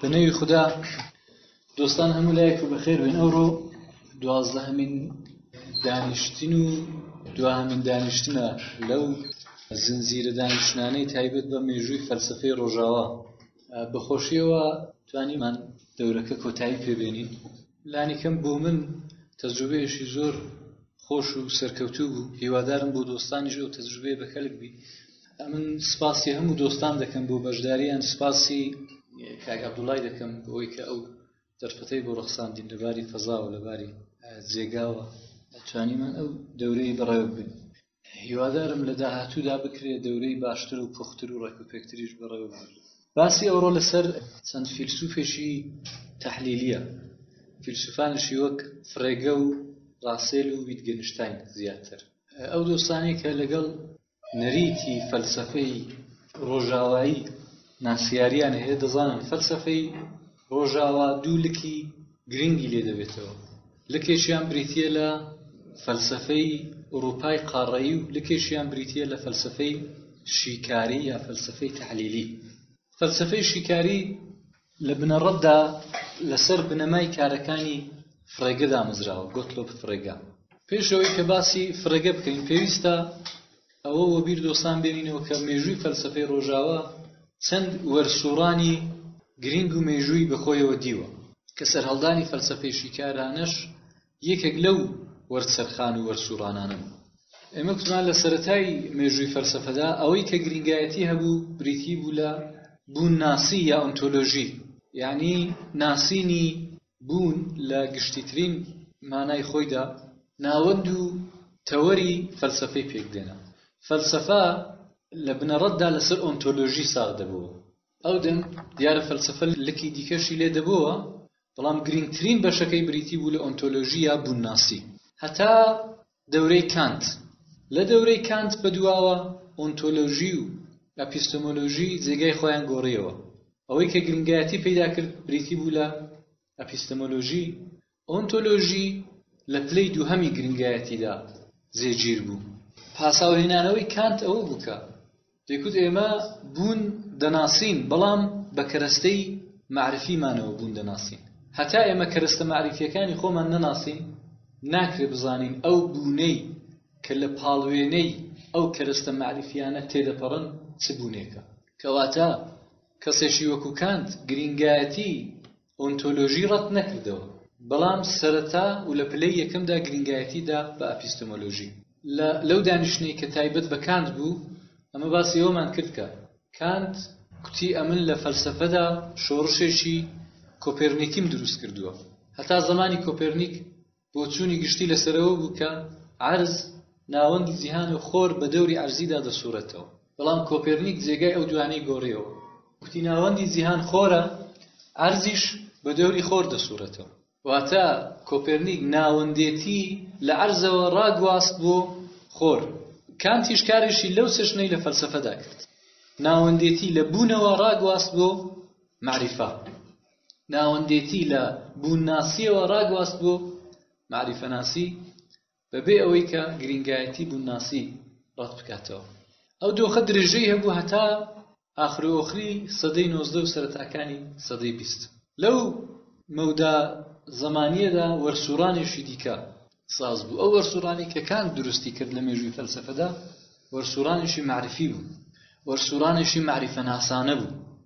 بە نەوی خوددا دۆستان هەموو لایەک و بەخێر بێن ئەوڕۆ دوازدە هەمین دانیشتین و دواهمین دانیشتنە لەو زنجیرە دانیشتنانەی تایبەت بە مێژووی فەلسفەی ڕۆژاوا بەخۆشیەوە توانیمان دەورەکە کۆتایی پێبێنین لانیکەم بۆ من تەجروبەیەشی زۆر خۆش و سەرکەوتوو بوو هیوادارم بۆ دۆستانیش ئەو تەجروبەیە بە کەلک بی ئەمن سپاسی هەموو دۆستان دەکەم بۆ بەشداریان سپاسی کاک عبدوڵای دەکەم بۆی کە ئەو دەرفەتەی بۆ ڕخساندین لەباری فەزا و لەباری جێگاوە توانیمان ئەو دەورەی بەڕێوە بگرین هیوادارم لە داهاتوودا بکرێت دەورەی باشتر و پوختر و ڕێک و پێکتریش بەڕێوە ببرێت. باسی ئەوڕۆ لەسەر چەند فیلسوفێکی تەحلیلیە، فیلسوفانێکی وەک فرێگە و ڕاسێل و ویتگێنشتاین زیاتر. ئەو دۆستانەی کە لەگەڵ نەریتی فەلسەفەی ڕۆژاوایی ناسیاریان هەیە دەزانن فەلسەفەی ڕۆژاوا دوو لکی گرنگی لێ دەبێتەوە، لکێکیان بریتییە لە فەلسەفەی ئوڕووپای قاڕەیی و لکێکیان بریتییە لە فەلسەفەی شیکاری یا فەلسەفەی تەحلیلی. فەلسەفەی شیکاری لە بنەڕەتدا لەسەر بنەمای کارەکانی فرێگە دامەزراوە، گۆتلۆب فرێگە. پێش ئەوەی کە باسی فرێگە بکەین پێویستە ئەوە وەبیر دۆستان بێنینەوە کە مێژووی فەلسەفەی ڕۆژاوا چەند وەرسووڕانی گرینگ و مێژووی بە خۆیەوە دیوە، کە سەرهەڵدانی فەلسەفەی شیکارانەش یەکێک لەو وەرچەرخان و وەرسووڕانانە بوو. ئێمە کوتمان لە سەرەتای مێژووی فەلسەفەدا ئەوەی کە گرینگایەتی هەبوو بریتی بوو لە بوون ناسی یا ئۆنتۆلۆژی یانی ناسینی بوون لە گشتیترین مانای خۆیدا ناوەند و تەوەری فەلسەفەی پێکدێنا. فەلسەفە لە بنەڕەتدا لەسەر ئۆنتۆلۆژی ساغ دەبۆوە. ئەو دەم دیارە فەلسەفە لکی دیکەشی لێ دەبۆوە، بەڵام گرینگترین بەشەکەی بریتی بوو لە ئۆنتۆلۆژی یا بوونناسی. هەتا دەورەی کانت، لە دەورەی کانت بەدواوە ئۆنتۆلۆژی و ئەپیستەمۆلۆژی جێگای خۆیان گۆڕیەوە، ئەوەی کە گرنگایەتی پەیدا کرد بریتی بوو لە ئەپیستەمۆلۆژی، ئۆنتۆلۆژی لە پلەی دووهەمی گرنگایەتیدا جێگیر بوو. پاساوهێنانەوەی کانت ئەوە بوو کە دەیکوت ئێمە بوون دەناسین بەڵام بە کەرەستەی مەعرفیمانەوە بوون دەناسین هەتا ئێمە کەرەستە مەعریفیەکانی خۆمان نەناسین ناکرێ بزانین ئەو بوونەی کە لە پاڵوێنەی ئەو کەرەستە مەعریفیانە تێدەپەڕن چ بوونێکە کەواتە کەسێکی وەکو کانت گرینگایەتی ئۆنتۆلۆژی ڕەت نەکردەوە، بەڵام سەرەتا و لە پلەی یەکەمدا گرینگایەتی دا بە ئەپیستەمۆلۆژی. لە لەو دانیشتنەی کە تایبەت بە کانت بوو، ئەمە باسی ئەوەمان کرد کە کانت کوتی ئەمن لە فەلسەفەدا شۆڕشێکی کۆپێرنیکیم دروست کردووە. هەتا زەمانی کۆپێرنیک بۆچوونی گشتی لەسەر ئەوە بوو کە عەرز ناوەندی جیهانە و خۆر بە دەوری عەرزیدا دەسوڕێتەوە، بەڵام کۆپێرنیک جێگای ئەو دوانەی گۆڕیەوە، گوتی ناوەندی جیهان خۆرە، عەرزیش بە دەوری خۆر دەسوڕێتەوە. واتە کۆپێرنیک ناوەندێتی لە عەرزەوە ڕاگواست بۆ خۆر، کانتیش کارێکی لەو چەشنەی لە فەلسەفەدا کرد، ناوەندێتی لە بوونەوە ڕاگواست بۆ مەعریفە. ناوەندێتی لە بوونناسییەوە ڕاگواست بۆ مەعریفەناسی بەبێ ئەوەی کە گرینگایەتی بوونناسی ڕەت بکاتەوە ئەو دۆخە درێژەی هەبوو هەتا ئاخرۆخری سەدەی نۆزدە و سەرەتاکانی سەدەی بیست لەو مەودا زەمانیەدا وەرسوڕانێکی دیکە ساز بوو ئەو وەرسوڕانی کە کانت دروستی کرد لە مێژووی فەلسەفەدا وەرسوڕانێکی معرفی بوو وەرسوڕانێکی معریفەناسانە بوو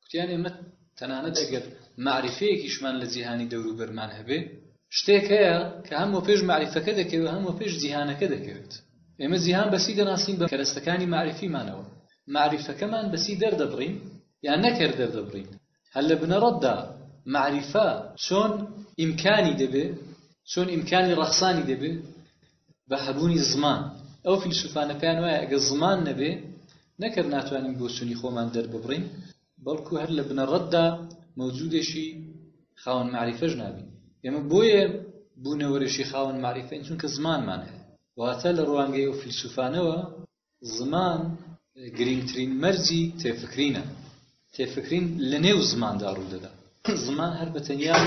کوتیان ئێمە تەنانەت ئەگەر معریفەیەکیشمان لە جیهانی دەوروبەرمان هەبێ شتێک هەیە کە هەم وەپێش معریفەکە دەکەوێت هەم وەپێش جیهانەکە دەکەوێت ئێمە جیهان بەسی دەناسین بە کەرەستەکانی معریفیمانەوە معریفەکەمان بەسی دەردەبڕین یان نەکەر دەردەبڕین هەر لە بنەڕەتدا معریفە چۆن ئیمکانی دەبێ چۆن ئیمکانی ڕەخسانی دەبێ بە هەبوونی زمان، ئەو فیلسوفانە پێیان وایە ئەگەر زمان نەبێ، نەک هەر ناتوانین بۆچوونی خۆمان دەرببڕین، بەڵکو هەر لە بنەڕەتدا مەوجودێکی خاوەن مەعریفەش نابین. ئێمە بۆیە بوونەوەرێکی خاوەن مەعریفەین، چونکە زمانمان هەیە. واتە لە ڕوانگەی ئەو فیلسوفانەوە، زمان گرینگترین مەرجی تێفکرینە، تێفکرین لە نێو زماندا ڕوو دەدا، زمان هەر بە تەنیا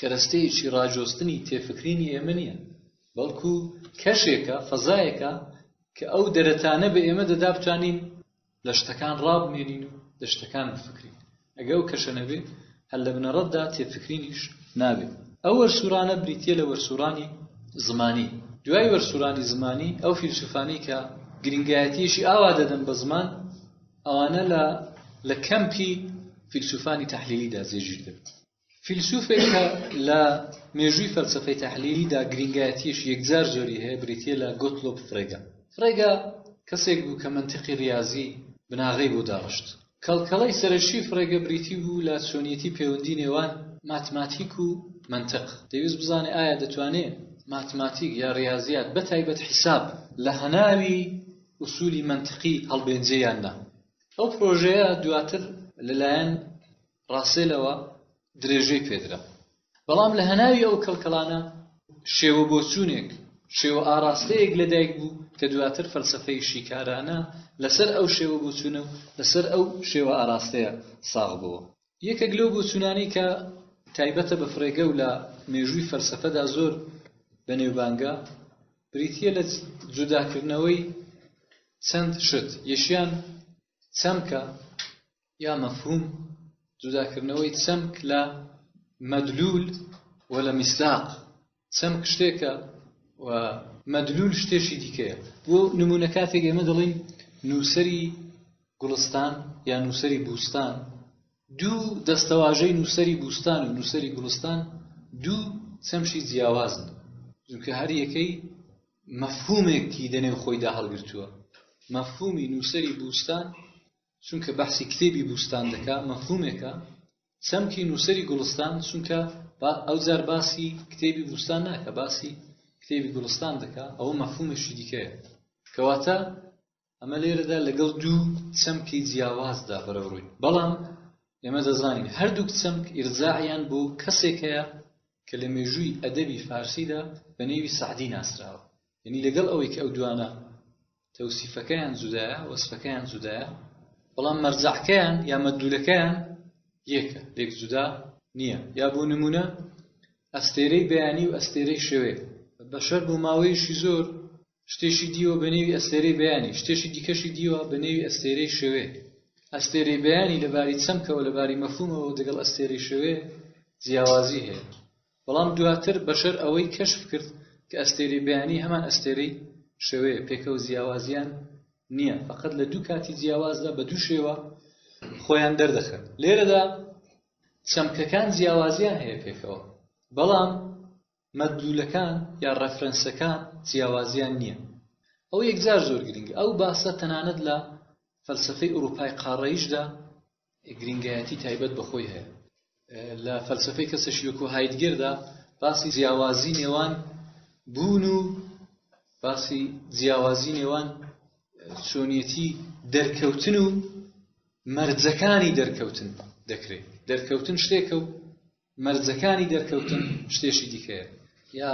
کەرەستەیەکی ڕاجۆستنی تێفکرینی ئێمە نییە، بەڵکو کەشێکە، فەزایەکە کە ئەو دەرەتانە بە ئێمە دەدا بتوانین لە شتەکان ڕابمێنین و لە شتەکان بفکرین. ئەگەر ئەو کەشە نەبێ، هەر لە بنەڕەتدا تێفکرینیش نابێ. ئەو وەرسوورانە بریتییە لە وەرسوورانی زمانی. دوای وەرسوورانی زمانی، ئەو فیلسووفانەی کە گرینگایەتییەکی ئاوا دەدەن بە زمان، ئەوانە لە لە کەمپی فیلسووفانی تەحلیلیدا جێگیر دەبن. فیلسوفێک کە لە مێژووی فەلسەفەی تەحلیلیدا گرینگایەتییەکی یەکجار زۆری هەیە بریتییە لە گۆتلۆب فرێگە. فرێگە کەسێک بوو کە مەنتیقی ڕیازی بناغەی بۆ داڕشت. کەڵکەڵەی سەرەکیی فرێگە بریتی بوو لە چۆنیەتی پێوەندی نێوان ماتماتیک و مەنتق. دەیویست بزانێ ئایا دەتوانێ ماتماتیک یا ڕیازیات بە تایبەت حیساب لە هەناوی ئوسولی مەنتقی هەڵبێنجێ یان نا. ئەو پرۆژەیە دواتر لەلایەن ڕاسێلەوە درێژەی پێدرا، بەڵام لە هەناوی ئەو کەڵکەڵانە شێوە بۆچوونێک، شێوە ئاڕاستەیەک لەدایک بوو کە دواتر فەلسەفەی شیکارانە لەسەر ئەو شێوە بۆچوونە و لەسەر ئەو شێوە ئاراستەیە ساغ بۆوە. یەکێک لەو بۆچوونانەی کە تایبەتە بە فرێگە و لە مێژووی فەلسەفەدا زۆر بەنێوبانگە، بریتییە لە جوداکردنەوەی چەند شت، یەکیان چەمکە، یا مەفهوم، جوداکردنەوەی چەمک لە مەدلول و لە میسداق، چەمک شتێکە و مەدلول شتێکی دیکەیە. بۆ نموونە کاتێک ئێمە دەڵێین نووسەری گوڵستان یا نووسەری بووستان، دوو دەستەواژەی نووسەری بووستان و نووسەری گوڵستان دوو چەمکی جیاوازن، چونکە هەر یەکەی مەفهومێکی لەنێو خۆیدا هەڵگرتووە. مەفهومی نووسەری بووستان چونکە بەحسی کتێبی بووستان دەکا مەفهوومێکە چەمکی نووسەری گوڵستان چونکە با ئەو جار باسی کتێبی بووستان ناکە باسی کتێبی گوڵستان دەکا ئەوە مەفهوومێکی دیکەیە کەواتە ئەمە لێرەدا لەگەڵ دوو چەمکی جیاوازدا بەرەوڕووی بەڵام ئێمە دەزانین هەردووک چەمک ئیرزاعیان بۆ کەسێک هەیە کە لە مێژووی ئەدەبی فارسیدا بە نێوی سەعدی ناسراوە یعنی لەگەڵ ئەوەی کە ئەو دوانە تەوسیفەکەیان جودایە وەسفەکەیان جودایە بەڵام مەرجەعکەیان یا مەدلولەکەیان یەکە لێک جودا نییە یا بۆ نمونە ئەستێرەی بەیانی و ئەستێرەی شەوێ بەشەر بۆ ماوەیەشی زۆر شتێکی دیوە بە نێوی ئەستێرەی بەیانی شتێکی دیکەشی دیوە بە نێوی ئەستێرەی شەوێ ئەستێرەی بەیانی لەباری چەمکەوە لەباری مەفهومەوە دەگەڵ ئەستێرەی شەوێ جیاوازی هەیە بەڵام دواتر بەشەر ئەوەی کەشف کرد کە ئەستێرەی بەیانی هەمان ئەستێرەی شەوەیە پێکەوە جیاوازیان نییە فەقەت لە دوو کاتی جیاوازدا بە دوو شێوە خۆیان دەردەخەن لێرەدا چەمکەکان جیاوازیان هەیە پێکەوە بەڵام مەدلولەکان یا ڕەفرەنسەکان جیاوازیان نییە ئەو یەکجار زۆر گرنگە ئەو باسە تەنانەت لە فەلسەفەی ئوروپای قاڕەیشدا گرینگایەتی تایبەت بە خۆی هەیە لە فەلسفەی کە سەشیۆک و هایدگەردا باسی جیاوازی نێوان بوون و باسی جیاوازی نێوان چۆنیەتی دەرکەوتن و مەرجەکانی دەرکەوتن دەکرێت دەرکەوتن شتێکە و مەرجەکانی دەرکەوتن شتێکی دیکەیە یا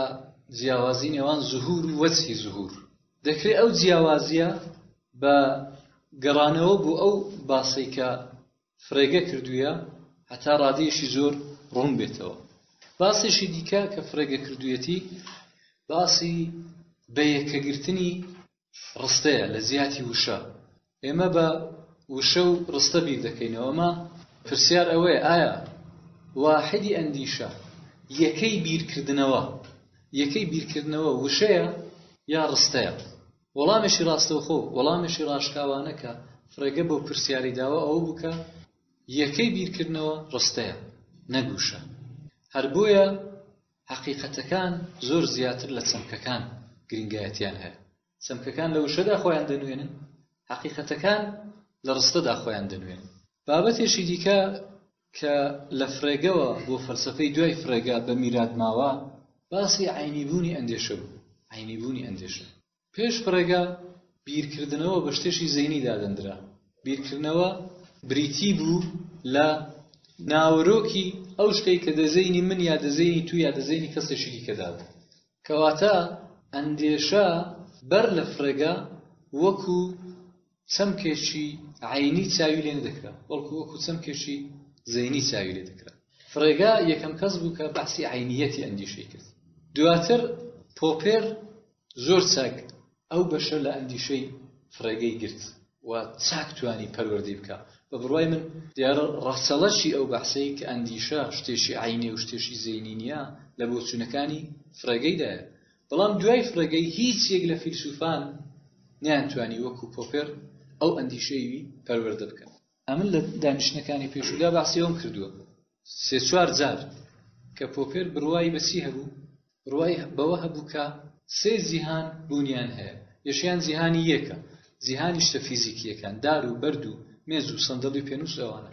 جیاوازی نێوان زهور و وەچی زهور دەکرێت ئەو جیاوازیە بە گەڕانەوە بۆ ئەو باسی کە فرێگە کردوویە هەتا ڕادێشی زۆر ڕوون بێتەوە باسێکی دیکە کە فرێگە کردوەتی باسی بە یەکەگرتنی ڕستەیە لە جیاتی وشە. ئێمە بە وشە و ڕستە بیر دەکەینەوە. ئەمە پرسیار ئەوەیە ئایا واحدی ئەندیشە، یەکەی بیرکردنەوە، یەکەی بیرکردنەوە وشەیە یا ڕستەیە؟ وەڵامێکی ڕاستەوخۆ و وەڵامێکی ڕاشکاوانە کە فڕێگە بەو پرسیارەی داوە ئەوە بوو کە یەکەی بیرکردنەوە ڕستەیە نەک وشە. هەر بۆیە هەقیقەتەکان زۆر زیاتر لە چەمکەکان گرینگایەتیان هەیە، چەمکەکان لە وشەدا خۆیان دەنوێنن، هەقیقەتەکان لە ڕستەدا خۆیان دەنوێنن. بابەتێکی دیکە کە لە فرێگەوە بۆ فەلسەفەی دوای فرێگە بە میرات ماوە، باسی عەینیبوونی ئەندێشە بوو، عەینیبوونی ئەندێشە. پێش فڕێگە بیرکردنەوە بە شتێکی زەینی دادەندرا، بیرکردنەوە بریتی بوو لە ناوەرۆکی ئەو شتەی کە دەزەینی من یا دەزەینی تو یا دەزەینی کەسێکی دیکەدا بوو. کەواتە ئەندێشە بەر لە فڕێگە وەکو چەمکێکی عەینی چاوی لێ نەدەکرا، بەڵکو وەکو چەمکێکی زەینی چاوی لێ دەکرا. فڕێگا یەکەم کەس بوو کە بەحسی عەینییەتی ئەندیشەی کرد. دواتر پۆپێر زۆر چاک ئەو بەشە لە ئەندیشەی فڕێگەی گرت و چاک توانی پەروەردەی بکا. بە بڕوای من دیارە ڕەچەڵەکی ئەو بەحسەی کە ئەندیشە شتێکی عەینییە و شتێکی زەینی نییە، لە بۆچوونەکانی فڕێگەیدایە. بەڵام دوای فرەگەی هیچ یەک لە فیلسوفان نەیانتوانی وەکو پۆپێر ئەو ئەندیشەیوی پەروەردە بکەن. ئەمن لە دانیشتنەکانی پێشوودا باسی ئەوەم کردووە سێ چوار جار کە پۆپێر بڕوای بە چی هەبوو؟ بڕوای بەوە هەبوو کە سێ جیهان بوونیان هەیە، یەکەیان جیهانی یەکە، جیهانی شتە فیزیکییەکان، دار و بەرد و مێز و سەندەڵی و پێنووس و ئەوانە.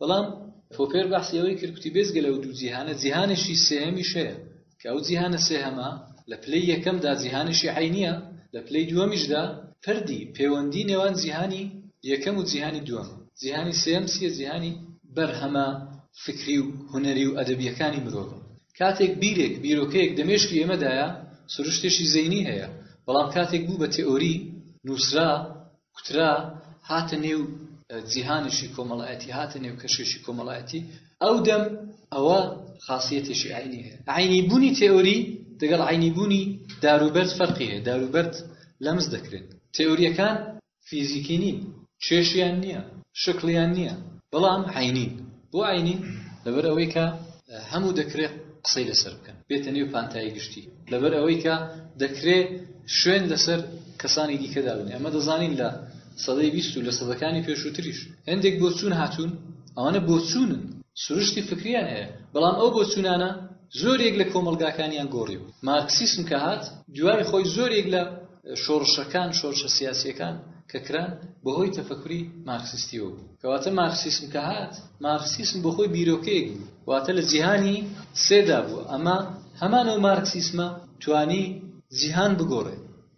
بەڵام پۆپێر بەحسی ئەوەی کرد کوتی بێجگە لەو دوو جیهانە جیهانێکی سێهەمیش هەیە کە ئەو جیهانە سێهەمە لە پلەی یەکەمدا جیهانێکی عەینییە لە پلەی دووەمیشدا پردی پێوەندی نێوان جیهانی یەکەم و جیهانی دووەمە جیهانی سێهەم چییە جیهانی بەرهەمە فکری و هونەری و ئەدەبییەکانی مرۆڤە کاتێک بیرێک بیرۆکەیەک لە مێشکی ئێمەدایە سروشتێکی زەینی هەیە بەڵام کاتێک بوو بە تئۆری نووسرا کوترا هاتە نێو جیهانیشی کۆمەڵایەتی هاتە نێو کەشێکی کۆمەڵایەتی ئەو دەم ئەوە خاصیتێکی ئاینی هەیە ئاینی بوونی تێۆری دەگەڵ ئاینی بوونی داروبەرد فەرقی هەیە داروبەرد لەمز دەکرێت تێوریەکان فیزیکی نین کێشیان نییە شکڵیان نییە بەڵام عینین بۆ ئاینی لەبەر ئەوەی کە هەموو دەکرێ قسەی لەسەر بکەن بێتە نێو پانتایی گشتی لەبەر ئەوەی کە دەکرێ شوێن لەسەر کەسانی دیکە دابنێ ئەمە دەزانین لە سەدەی بیست و لە سەدەکانی پێشووتریش هێندێک بۆچوون هاتوون ئەوانە بۆچوونن سروشتی فکریان هەیە بەڵام ئەو بۆچوونانە زۆریک لە کۆمەڵگاکانیان گۆڕیوە. مارکسیسم کە هات دوای خۆی زۆریک لە شۆڕشەکان، شۆرشە سیاسیەکان کە کران بە هۆی تەفەکوری مارکسیستیەوە بوو. کەواتە مارکسیسم کە هات، مارکسیسم بۆ خۆی بیرۆکەیەک بوو، واتە لە جیهانی سێدا بووە، ئەمە هەمان ئەو مارکسیسمە توانی جیهان بگۆڕێ.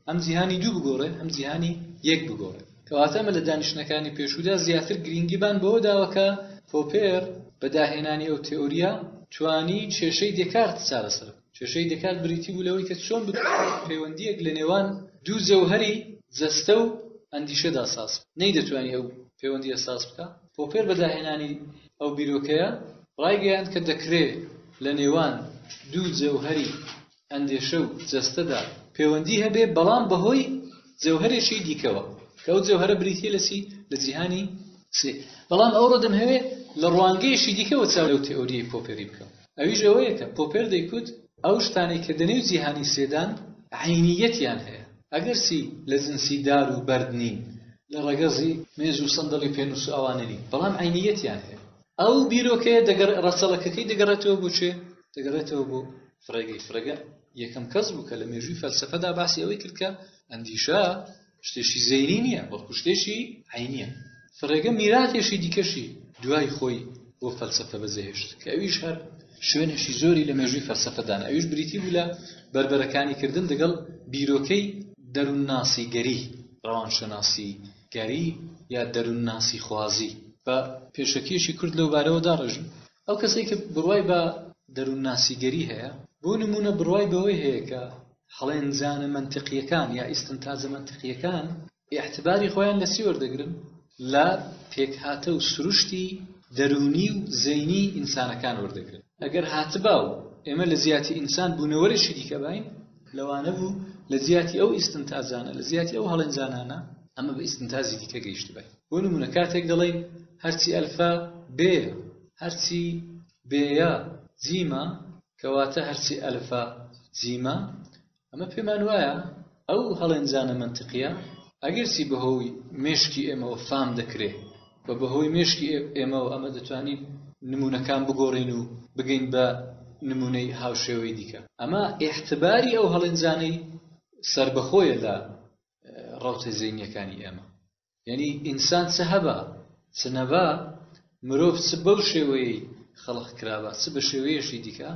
ئەم جیهانی دوو بگۆڕێ ئەم جیهانی یەک بگۆڕێ کەواتە ئەمە لە دانیشتنەکانی پێشوودا زیاتر گرینگیمان بەوە داوە کە پۆپێر بە داهێنانی ئەو تێئۆرییە توانی کێشەی دێکارت چارەسەر بکات کێشەی دێکارت بریتی بوو لەوەی کە چۆن بتوانین پەیوەندییەک لە نێوان دوو جەوهەری جەستە و ئەندیشەدا ساز بکات نەیدەتوانی ئەو پەیوەندییە ساز بکات پۆپێر بە داهێنانی ئەو بیرۆکەیە ڕایگەیاند کە دەکرێ لە نێوان دوو جەوهەری ئەندێشە و جەستەدا پێوەندی هەبێ بەڵام بەهۆی جەوهەرێکی دیکەوە کە ئەو جەوهەرە بریتیە لە چی لە جیهانی سێ بەڵام ئەوڕۆ دەمهەوێ لە ڕوانگەیەکی دیکەوە چاو لەو تئۆریەی پۆپێری بکەم ئەویش ئەوەیە کە پۆپێر دەیکوت ئەو شتانەی کە دەنێو جیهانی سێدان عەینیەتیان هەیە ئەگەرچی لە جنسی دار و بەرد نین لە ڕەگەزی مێز و سەندەڵی پێنووس و ئەوانە نین بەڵام عەینیەتیان هەیە ئەو بیرۆکەیە دەگەڕێ ڕەچەڵەکەکەی دەگەڕێتەوە بۆ چێ؟ دەگەڕێتەوە بۆ فرێگەی فرێگە یەکەم کەس بوو کە لە مێژووی فەلسەفەدا باسی ئەوەی کرد کە ئەندیشە شتێکی زەینی نییە بەڵکو شتێکی عەینییە فرێگە میراتێکی دیکەشی دوای خۆی بۆ فەلسەفە بەجێهێشت کە ئەویش هەر شوێنێکی زۆری لە مێژووی فەلسەفەدان ئەویش بریتی بوو لە بەربەرەکانی کردن دەگەڵ بیرۆکەی دەروونناسیگەری ڕەوانشەناسی گەری یا دەروونناسیخوازی. با پێشەکییەکی کورت لەو بارەوە داڕێژم. ئەو کەسەی کە بڕوای بە دەروونناسیگەری هەیە، بۆ نموونە بڕوای بەوەی هەیە کە هەڵێنجانە مەنتقییەکان یا ئیستنتاجە مەنتقییەکان ئیعتباری خۆیان لە چی وەردەگرن؟ لە پێکهاتە و سروشتی دەروونی و زەینی ئینسانەکان وەردەگرن. ئەگەر هاتبا و ئێمە لە جیاتی ئینسان بوونەوەرێکی دیکە باین، لەوانە بوو لە جیاتی ئەو ئیستنتاجانە، لە جیاتی ئەو هەڵێنجانانە، ئەمە بە ئیستنتاجی دیکە گەیشتبای بۆ نموونە کاتێک دەڵێین هەرچی ئەلفا بێیە هەرچی بێیە جیمە کەواتە هەرچی ئەلفا جیمە ئەمە پێمان وایە ئەو هەڵێنجانە مەنتقیە ئەگەرچی بەهۆی مێشکی ئێمەوە فام دەکرێ و بەهۆی مێشکی ئێمەوە ئەمە دەتوانین نموونەکان بگۆڕین و بگەین بە نموونەی هاوشێوەی دیکە ئەمە ئیحتباری ئەو هەڵێنجانەی سەربەخۆیە لە ڕەوتە زەینیەکانی ئێمە یعنی ئینسان چ هەبا چ نەبا مرۆڤ چ بەو شێوەیەی خەڵق کرابا چ بە شێوەیەشی دیکە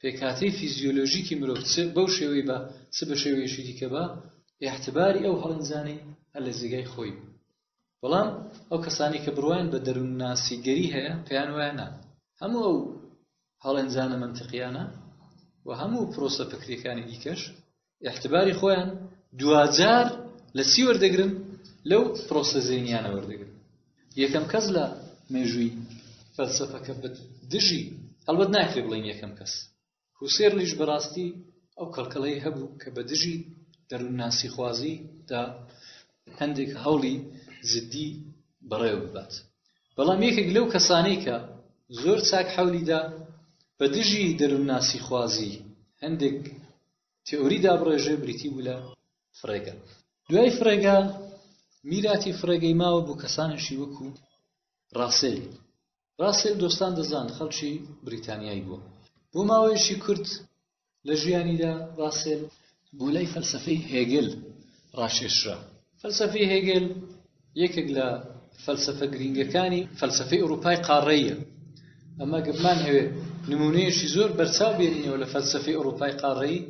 پێکاتی فیزیۆلۆژیکی مرۆڤ چ بەو شێوەی بە چ بە شێوەیەشی دیکە بە احتباری ئەو هەڵنجانەی هەر لە جێگای خۆی بەڵام ئەو کەسانی کە بڕوایان بە دەروونناسیگەری هەیە پێیان وایە نا هەموو ئەو هەڵێنجانە منتقیانە و هەموو پرۆسە فکریەکانی دیکەش احتباری خۆیان دواجار لە چی وەردەگرن لەو پرۆسە زینیانە وەردەگرن یەکەم کەس لە مێژووی فەلسفەکە دژی هەڵبەت ناکرێ بڵین یەکەم کەس هوسێرلیش بەڕاستی ئەو کەڵکەڵەی هەبوو کە بە دژی دەروونناسیخوازی دا هەندێک هەوڵی جددی بەڕێوە ببات بەڵام یەکێک لەو کەسانەی کە زۆر چاک حەولی دا بە دژی دەروونناسیخوازی هەندێک تئۆری دابڕێژێ بریتی بوو لە فرێگە دوای فرێگە میراتی فرێگەی ماوە بۆ کەسانێکی وەکو ڕاسێلی ڕاسێل دۆستان دەزان خەڵکی بریتانیای بووە بۆ ماوەیەکی کورت لە ژیانیدا ڕاسێل بۆ لای فەلسەفەی هێگل ڕاکێشرا فەلسەفەی هێگل یەکێک لە فەلسەفە گرینگەکانی فەلسەفەی ئەوروپای قاڕەیە ئەمە گەمان هەوێت نمونەیەکی زۆر بەرچاو بێنینەوە لە فەلسەفەی ئەوروپای قاڕەیی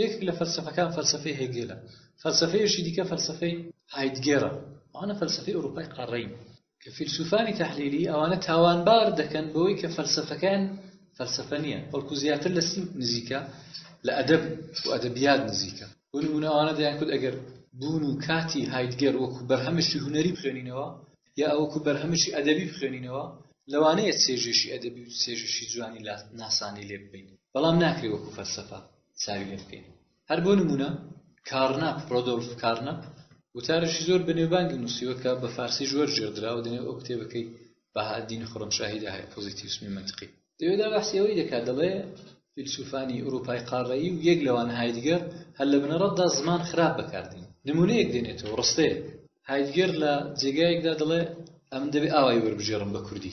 یەک لە فەلسفەکان فەلسفەی هێگێلە فەلسفەیەشی دیکە فەلسفەی هایدگێرە ئەوانە فەلسفەی ئەوروپای قاڕین کە فیلسوفانی تەحلیلی ئەوانە تاوانبار دەکەن بەوەی کە فەلسەفەکەیان فەلسەفە نییە بەڵکو زیاتر لە چی نزیکە لە ئەدەب و ئەدەبیات نزیکە بۆ نمونە ئەوانە دەیان کرد ئەگەر بوون و کاتی هایدگەر وەکو بەرهەمێکی هونەری بخوێنینەوە یا ئەوەکو بەرهەمێکی ئەدەبی بخوێنینەوە لەوانەیە چێژێشی ئەدەبی و چێژێشی جوانی ناسانی لێ ببین بەڵام ناکرێ وەکو فەلسەفە چاوی لێ بکەین هەر بۆ نموونە، کارنەپ، ڕۆدۆلف کارنەپ، وتارێکی زۆر بەنێوبانگی نووسیوە کە بە فارسیش وەرگێڕدراوە، لە نێو ئەو کتێبەکەی بەهائەددینی خوڕەمشاهیدا هەیە، پۆزیتیوسمی مەنتقی. لەوێدا بەحسی ئەوەی دەکات، دەڵێ، فەیلسووفانی ئوڕووپای قاڕەیی و یەک لەوان هایدگەر، هەر لە بنەڕەتدا زمان خراپ بەکار دێنن. نموونەیەک دێنێتەوە، ڕستەیەک. هایدگەر لە جێگایەکدا دەڵێ، ئەمن دەبێ ئاوایی وەربگێڕم بە کوردی.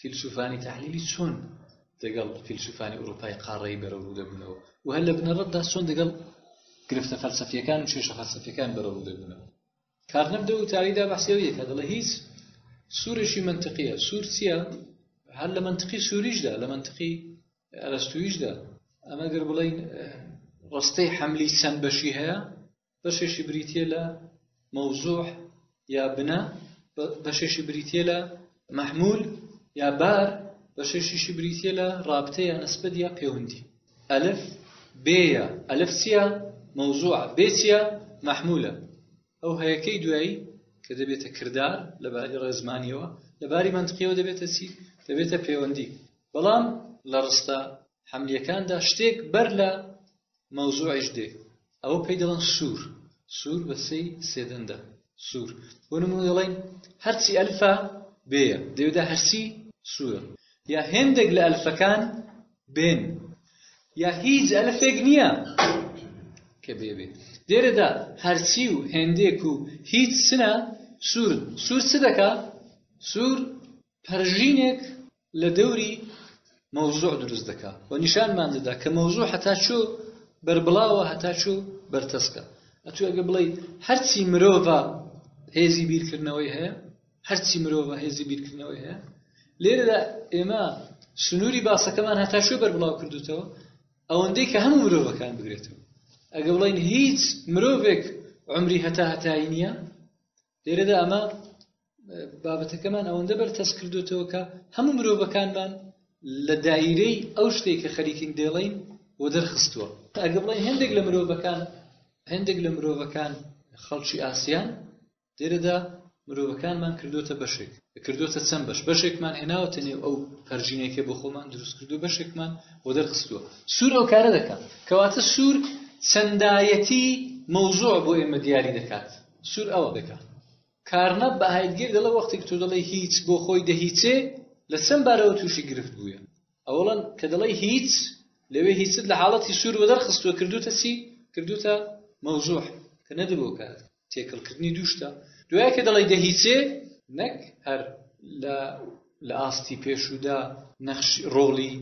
فیلسوفانی تەحلیلی چۆن دەگەڵ فیلسوفانی ئوروپای قاڕەیی بەرەو ڕوو دەبوونەوە و هەر لە بنەڕەتدا چۆن دەگەڵ گرفتە فەلسەفیەکان و کێشە فەلسەفیەکان بەرەو ڕوو دەبوونەوە کارنەب دە وتاریدا بەحسی ئەو یەکە دەڵێ هیچ سوورێکی منتقیە سوور چییە هەر لە منتقی سووریشدا لە منتقی ئەرستویشدا ئەمە گەر بڵین ڕستەی حملی چەند بەشی هەیە بەشێکی بریتیە لە مەوزوح یا بنە بەشێکی بریتیە لە مەحمول یا بار بەشێکیشی بریتیە لە ڕابتە یا نسبەت یا پەیوەندی ئەلف بێە ئەلف چیە مەوزوع بێچیە مەحمولە ئەو هەیەکەی دوایی کە دەبێتە کردار لە باری ڕێزمانیەوە لە باری منتقیەوە دەبێتە چی دەبێتە پەیوەندی بەڵام لە ڕستە حملیەکاندا شتێک بەر لە مەوزوعیش دێ ئەوە پێی دەڵێن سوور سوور بە سێی سێدەندە سوور بۆ نموونە دەڵێین هەرچی ئەلفا بێیە لێوێدا هەرچی سوورە یا هێندێک لە ئەلفەکان بێن یا هیچ ئەلفێک نییە کە بێ بێ لێرەدا هەرچی و هێندێک و هیچ چنە سوور سوور چ دەکا سوور پەرژینێک لە دەوری مەوزوع دروست دەکا و نیشانمان دەدا کە مەوزوع هەتا چۆ بەربڵاوە هەتا چۆ بەرتەسکە ئەتوو ئەگە بڵێ هەرچی مرۆڤە هێزی بیرکردنەوەی هەیە هەرچی مرۆڤە هێزی بیرکردنەوەی هەیە لێرەدا ئێمە سنووری باسەکەمان هەتا شوێ بەربڵاو کردوتەوە ئەوەندەی کە هەموو مرۆڤەکان بگرێتەوە ئەگە بڵین هیچ مرۆڤێک عمری هەتا هەتایی نییە لێرەدا ئەمە بابەتەکەمان ئەوەندە بەرتەست کردوێتەوە کە هەموو مرۆڤەکانمان لە دایرەی ئەو شتێک کە خەریکین دێڵین و دەرخستووە ئەگە بڵێ هەندێک لە مرۆڤەکان هەندێک لە مرۆڤەکان خەڵکی ئاسیان دێرەدا مرۆڤەکانمان کردوتە بەشێک کردوتە چەند بەش بەشێکمان هێناوە تەنێ ئەو پەرژینێکە بۆ خۆمان دروست کردو بەشێکمان بۆ دەرخستووە سوور ئەو کارە دەکەم کەواتە سوور چەندایەتی مەوزوع بۆ ئێمە دیاری دەکات سور ئەوە دەکا کارنە بە هایدگیر دەڵێ وەختێک تۆ دەڵێ هیچ بۆ خۆی دەهیچێ لە چەند بارەوە تووشی گرفت بووە ئەوڵەن کە دەڵێ هیچ لەوێ هیچت لە حاڵەتی سوور وەدەر خستووە کردوتە چی کردوتە مەوزوح کە نەدەبوو کە تێکەڵکردنی دووشتە دوای کە دەڵی دەهیچێ نەک هەر لە لە ئاستی پێشودا نەخش ڕۆڵی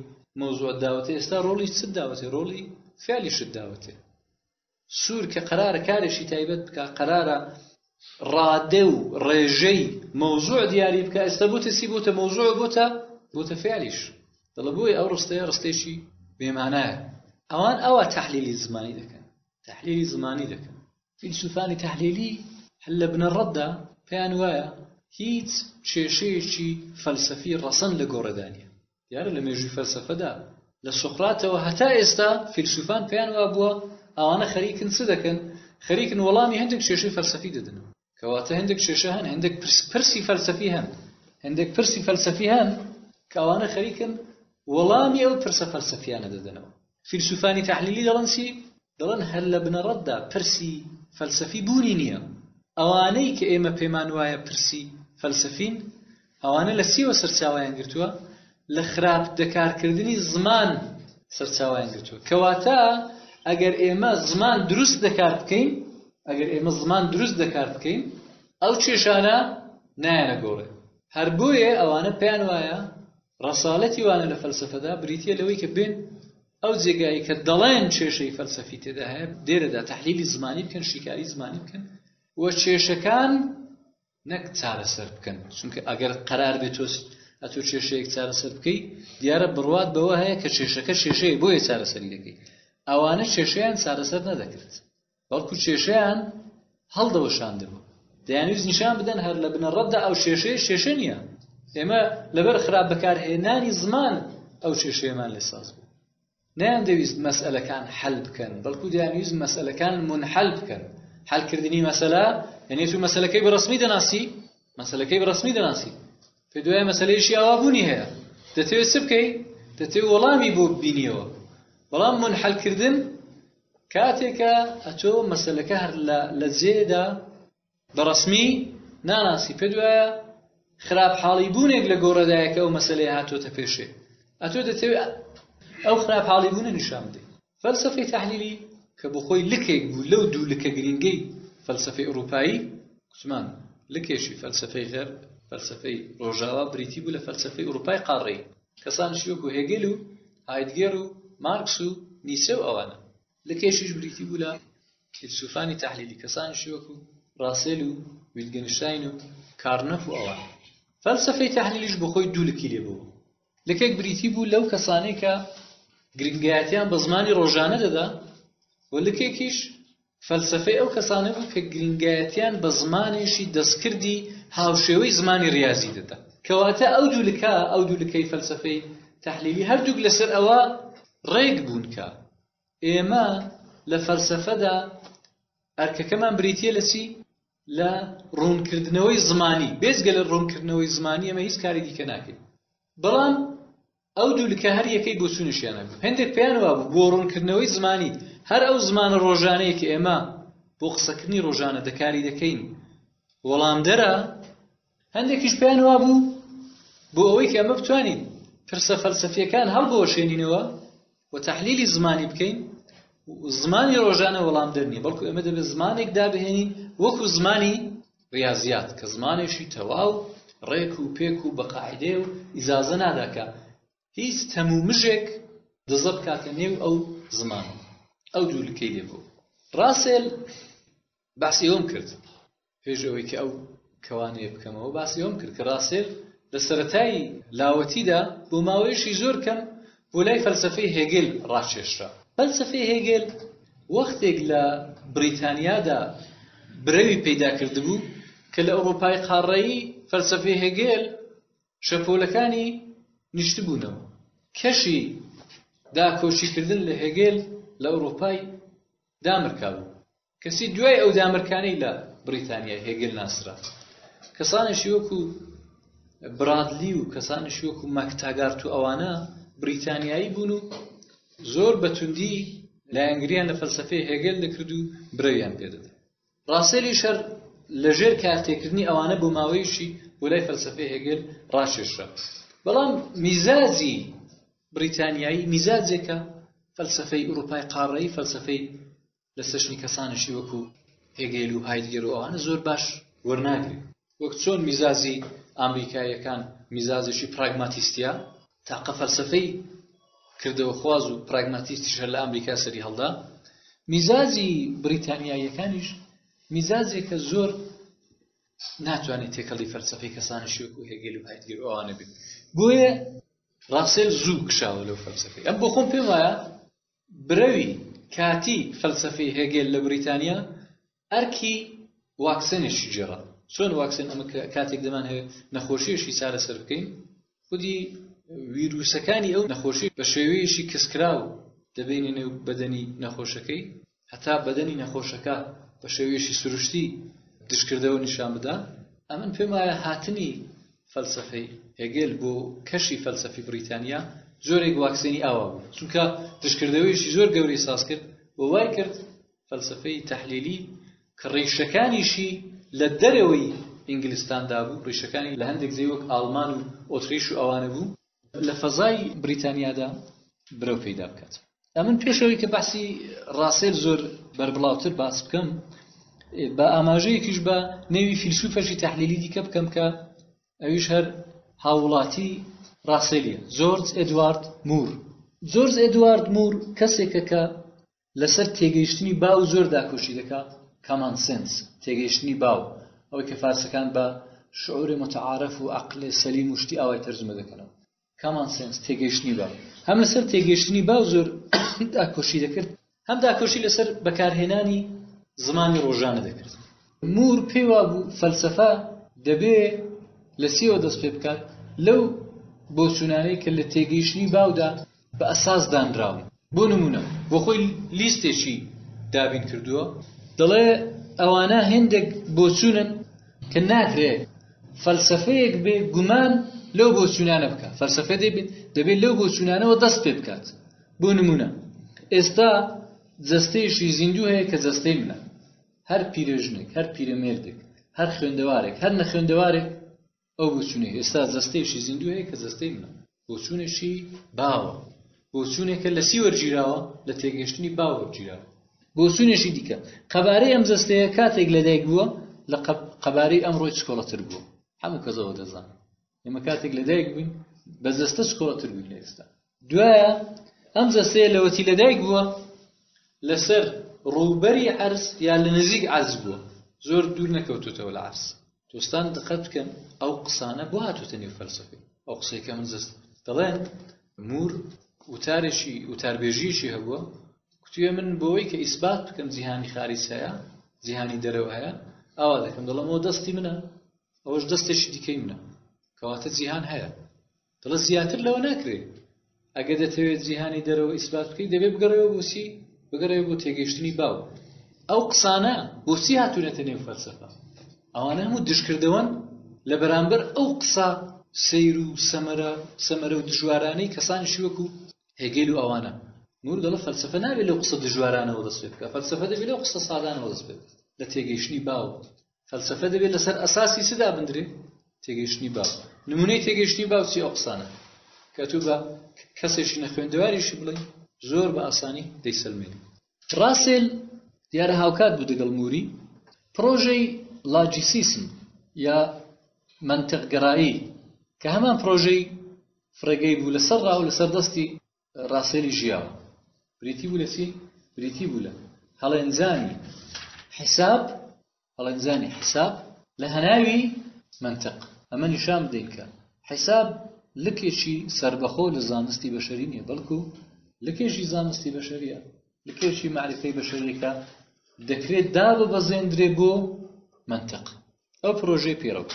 مەوزوع داوەتە ئێستا ڕۆڵی چ داوەتێ ڕۆڵی فعلی شت داوەتێ سوور کە قەرارە کارێکی تایبەت بکا قەرارە ڕادە و ڕێژەی مەوزوع دیاری بکە ئێستا بۆتە چی بۆتە مەوزوع بۆتە بۆتە فعلیش دەڵە بۆی ئەو ڕستەیە ڕستێکی بێمانایە ئەوان ئەوە تحلیلی زمانی دەکەن تحلیلی زمانی دەکەن فیلسوفانی تحلیلی هەل لە بنەڕەتدا پێیان وایە هیچ کێشەیەکی فەلسەفی ڕەسەن لە گۆڕێدانە دیارە لە مێژووی فەلسەفەدا لە سوقراتەوە هەتا ئێستا فیلسوفان پێیان وابووە ئەوانە خەریکن چ دەکەن خەریکن وەڵامی هەندێک کێشەی فەلسەفی دەدەن کەواتە هەندێک کێشە هەن هەندێک پرسی فەلسەفی هەن هەندێک پرسی فەلسەفی هەن کە ئەوانە خەریکن وەڵامی ئەو پرسە فەلسەفیانە دەدەنەوە فیلسوفانی تەحلیلی دەڵێن چی؟ دەڵێن هەر لە بنەڕەتدا پرسی فەلسەفی بوونی نییە، ئەوانەی کە ئێمە پێمان وایە پرسی فەلسەفین، ئەوانە لە چییەوە سەرچاوەیان گرتووە؟ لە خراپ دەکارکردنی زمان سەرچاوەیان گرتووە. کەواتە ئەگەر ئێمە زمان دروست دەکار بکەین، ئەگەر ئێمە زمان دروست دەکار بکەین، ئەو کێشانە نایەنە گۆڕێ. هەر بۆیە ئەوانە پێیان وایە ڕەسالەتی وانە لە فەلسەفەدا بریتیە لەوەی کە بێن ئەو جێگایی کە دەڵێن کێشەی فەلسەفی تێدا هەیە دێرەدا تحلیلی زمانی بکەن شیکاری زمانی بکەن و کێشەکان نەک چارەسەر بکەن چونکە ئەگەر قەرار بێت تۆ ئەتۆ کێشەیەک چارەسەر بکەی دیارە بڕوات بەوە هەیە کە کێشەکە کێشەیە بۆیە چارەسەری دەکەی ئەوانە کێشەیان چارەسەر نەدەکرد بەڵکو شێشەیان هەڵدەوەشاندەوە دەیانویست نیشان بدەن هەر لە بنەڕەتدا ئەو شێشەیە شێشە نییە ئێمە لەبەر خراپ بەکارهێنانی زمان ئەو شێشەیەمان لێ ساز بوو نەیان دەویست مەسئلەکان حەل بکەن بەڵکو دەیانویست مەسئلەکان منحل بکەن حلکردنی مەسەلا یعنی تو مەسلەکەی بەڕسمی دەناسی مەسلەکەی بەڕسمی دەناسی پێ دوای مەسلەیەشی ئاوابوونی هەیە دەتەوێت چ بکەی دەتەوێت وەڵامی بۆ ببینیەوە بەڵام من حلکردن کاتێکە ئەتۆ مەسەلەکە هەر لە لە جێدا بە ڕەسمی ناناسی پێت وایە خراپ حاڵی بوونێک لە گۆڕەدایەکە ئەو مەسەلەی هاتۆتە پێشێ ئەتۆ دەتەوێت ئەو خراپ حاڵی بوونە نیشان بدەی فەلسفەی تحلیلی کە بۆ خۆی لکێک بوو لەو دوو لکە گرنگەی فەلسفەی ئەوروپایی کوتمان لکێشی فەلسفەی غەر فەلسفەی ڕۆژاوا بریتی بوو لە فەلسفەی ئەوروپای قاڕەی کەسانشی وەکو هێگل و هایدگێر و مارکس و نیچە و ئەوانە. لکێشیش بریتی بوو لە فیلسوفانی تەحلیلی، کەسانیشی وەکوو ڕاسێل و ویلگنشتاین و کارنەف و ئەوان. فەلسەفەی تەحلیلیش بۆ خۆی دوو لکی لێ بووە، لکێک بریتی بوو لەو کەسانەی کە گرینگایەتیان بە زمانی ڕۆژانە دەدا و لکێکیش فەلسەفەی ئەو کەسانە بوو کە گرینگایەتیان بە زمانێکی دەستکردی هاوشێوەی زمانی ریازی دەدا. کەواتە ئەو دوو لکە، ئەو دوو لکەی فەلسەفەی تەحلیلی، هەردووک لەسەر ئەوە رێک بوون کە ئێمە لە فەلسەفەدا ئەرکەکەمان بریتییە لە چی؟ لە روونکردنەوەی زمانی، بێجگە لە روونکردنەوەی زمانی ئێمە هیچ کاری دیکە ناکەین. بەڵام ئەو دوو لکە هەر یەکەی بۆچوونیشیان هەبوو. هێندێک پێیان وابوو بۆ ڕوونکردنەوەی زمانی هەر ئەو زمانە ڕۆژانەی کە ئێمە بۆ قسەکردنی ڕۆژانە دەکاری دەکەین وەڵامدەرە، هێندێکیش پێیان وابوو بۆ ئەوەی کە ئێمە بتوانین پرسە فەلسەفییەکان هەڵبوەشێنینەوە، و تەحلیلی زمانی بکەین زمانی ڕۆژانە وەڵامدەر نییە بەڵکو ئێمە دەبێت زمانێک دابهێنین وەکو زمانی ڕاضیات کە زمانێکی تەواو ڕێک و پێک و بەقاعدێ و ئیزازە ناداکە هیچ تەموو مژێک دزە بکاتە نێو ئەو زمان ئەو دوولکەی لێبوو ڕاسێل باسی ئەوەم کرد پێش ئەوەی کە ئەو کەوانەیە بکەمەوە باسی ئەوەم کرد کە ڕاسێل لە سەرەتای لاوەتیدا بۆ ماوەیەشی زۆر کەم بۆ لای فەلسەفەی هێگل ڕاکێشرا فەلسەفەی هێگل وەختێک لە بریتانیادا برەوی پەیدا کردبوو کە لە ئەوروپای قاڕەیی فەلسەفەی هێگل شەپۆلەکانی نیشتبوونەوە کەشی داکۆکیکردن لە هێگل لە ئەوروپای دامرکابوو کەچی دوای ئەو دامرکانەی لە بریتانیای هێگل ناسرا، کەسانێکی وەکو برادلی و کەسانێکی وەکو ماکتاگارت و ئەوانە بریتانیایی بوون و زۆر بە توندی لایەنگریان لە فەلسەفەی هێگل دەکرد و برەویان پێدەدا. ڕاسێلی شەر لەژێر کارتێکردنی ئەوانە بۆ ماوەیەکی بۆ لای فەلسەفەی هێگل ڕاکێشرا. بەڵام میزاجی بریتانیایی میزاجێکە فەلسەفەی ئورووپای قاڕەیی فەلسەفەی لە سەشنی کەسانشی وەکو هێگەل و هایدگەر و ئەوانە زۆر باش وەرناگرێت وەک چۆن میزازی ئامریکایەکان میزازێکی پراگماتیستە تاقە فەلسفەی کردەوە خواز و پراگماتیستیش هەر لە ئەمریکا سەری هەڵدا میزازی بریتانیاییەکانیش میزازێکە زۆر ناتوانێت تێکەڵی فەلسفەی کەسانە شێک و هێگەل و هایدگر ئەوانە بێت بۆیە ڕاسێل زوو کشاوە لەو فەلسفەی ئەم بۆ خۆم پێم وایە برەوی کاتی فەلسەفەی هێگێل لە بریتانیا ئەرکی واکسێنێکی گێڕا. چۆن واکسێن ئەمە کاتێک دەمانهەوێت نەخۆشیەشی چارەسەر بکەین خودی ویروسەکانی ئەو نەخۆشی بە شێوەیەشی کەسکراو دەبینە نێو بەدەنی نەخۆشەکەی هەتا بەدەنی نەخۆشەکە بە شێوەیەشی سروشتی دژکردەوە نیشان بدا ئەمن پێمایە هاتنی فەلسەفەی هێگێل بۆ کەشی فەلسەفی بڕیتانیا جۆرێک واکسێنی ئاوا بوو، چونکە دژکردەوەیەکی زۆر گەورەی ساز کرد و وای کرد فەلسەفەی تەحلیلی کە ڕیشەکانیشی لە دەرەوەی ئینگلستاندا بوو، ڕیشەکانی لە هەندێک جێ وەک ئاڵمان و ئۆتریش و ئەوانە بوو، لە فەزای بریتانیادا برەو پەیدا بکات. ئەمن پێش ئەوەی کە بەحسی ڕاسێل زۆر بەربڵاوتر باس بکەم بە ئاماژەیەکیش بە نێوی فیلسوفەشی تحلیلی دیکە بکەم کە ئەویش هەر هاوڵاتی ڕاسێلیە زۆرج ئەدوارد مور زۆرج ئەدوارد مور کەسێکە کە لەسەر تێگەیشتنی باو زۆر داکۆکی دەکات، Common Sense، تێگەیشتنی باو، ئەوەی کە فارسەکان بە، شعور متعارف، و، عقل سلیم، و شتی ئاوای تەرجومە دەکەنەوە. Common Sense، تێگەیشتنی باو، هەم لەسەر تێگەیشتنی باو زۆر داکۆکی دەکرد، هەم داکۆکی لەسەر بەکارهێنانی زمانی ڕۆژانە دەکرد. مور پێی وابوو فەلسەفە دەبێ لە چییەوە دەست پێ بکات؟ لەو بۆچوونانەی کە لە تێگەیشتنی باودا بە ئەساس دانراون بۆ نموونە بۆ خۆی لیستێکی دابین کردووە دەڵێ ئەوانە هێندێک بۆچوونن کە ناکرێ فەلسەفەیەک بێ گومان لەو بۆچوونانە بکە فەلسەفە دەبێت لەو بۆچوونانەوە دەست پێ بکات بۆ نمونە ئێستا جەستەیشی زیندوو هەیە کە جەستەی منە هەر پیرەژنێک هەر پیرەمێردێک هەر خوێندەوارێک هەر نەخوێندەوارێک ئەو بۆچوونەی ئێستا جەستەیەکی زیندوو هەیە کە جەستەی منە، بۆچوونێکی باوە، بۆچوونێکە لە چی وەرگیراوە؟ لە تێگەیشتنی باو وەرگیراوە. بۆچوونێکی دیکە، قەبارەی ئەم جەستەیە کاتێک لەدایک بووە لە قەبارەی ئەمڕۆی چکۆڵەتر بووە، هەموو کەس ئەوە دەزانێت، ئێمە کاتێک لەدایک بووین بە جەستە چکۆڵەتر بووین لە ئێستا، دوایە ئەم جەستەیە لەوەتی لەدایک بووە لەسەر ڕووبەری عەرز یا لە نزیک عەرز بووە زۆر دوور نەکەوتۆتەوە لە عەرز دۆستان دقەت بکەن ئەو قسانە بۆ هاتۆتە نێو فەلسەفەی ئەو قسەی کە من جەست دەڵێن مور وتارێکی وتاربێژیەکی هەبووە کوتوێ من بۆی کە ئیسبات بکەم جیهانی خاریج هەیە جیهانی دەرەوە هەیە ئاوا دەکەم دەڵم ئەو دەستی منە ئەوەش دەستێکی دیکەی منە کەواتە جیهان هەیە دڵە زیاتر لەوە ناکرێ. ئەگەر دەتەوێت جیهانی دەرەوە ئیسبات بکەی دەبێت بگەڕێوە بۆچی بگەڕێوە بۆ تێگەیشتنی باو ئەو قسانە بۆچی هاتوونەتە نێو فەلسەفە ئەوانە هەموو دژکردەوەن لە بەرامبەر ئەو قسە سیر و سەمەرە سەمەرە و دژوارانەی کەسانی شوەک و هێگەل و ئەوانە نور دەڵە فەلسفە نابێت لەو قسە دژوارانەوە دەست پێ بکە فەلسفە دەبێت لەو قسە سادانەوە دەست پێ لە تێگەیشتنی باو فەلسەفە دەبێت لەسەر ئەساسی چ دابندرێ؟ تێگەیشتنی باو. نمونەی تێگەیشتنی باو چی ئەو قسانە کە تۆ بە کەسێکی نەخوێندەواریشی بڵێی زۆر بە ئاسانی دەیسەلمێنی. ڕاسێل دیارە هاوکات بوو دەگەڵ موری پڕۆژەی لاجیسیسم یا مەنتقگەرایی کە هەمان پڕۆژەی فرەگەی بوو لەسەر ڕاو لەسەر دەستی ڕاسێلی ژیاوە بریتی بوو لە چی بریتی بوو لە هەڵێنجانی حساب هەڵێنجانی حساب لە هەناوی منطق ئەمە نیشان بدەین کە حساب لکێکی سربەخۆ لە زانستی بەشەری نییە بەڵکو لکێکی زانستی بەشەریە لکێکی معرفەی بەشەریەکە دەکرێت دا بە بەزێندرێ بۆ منطق ئەو پرۆژەی پێڕەوە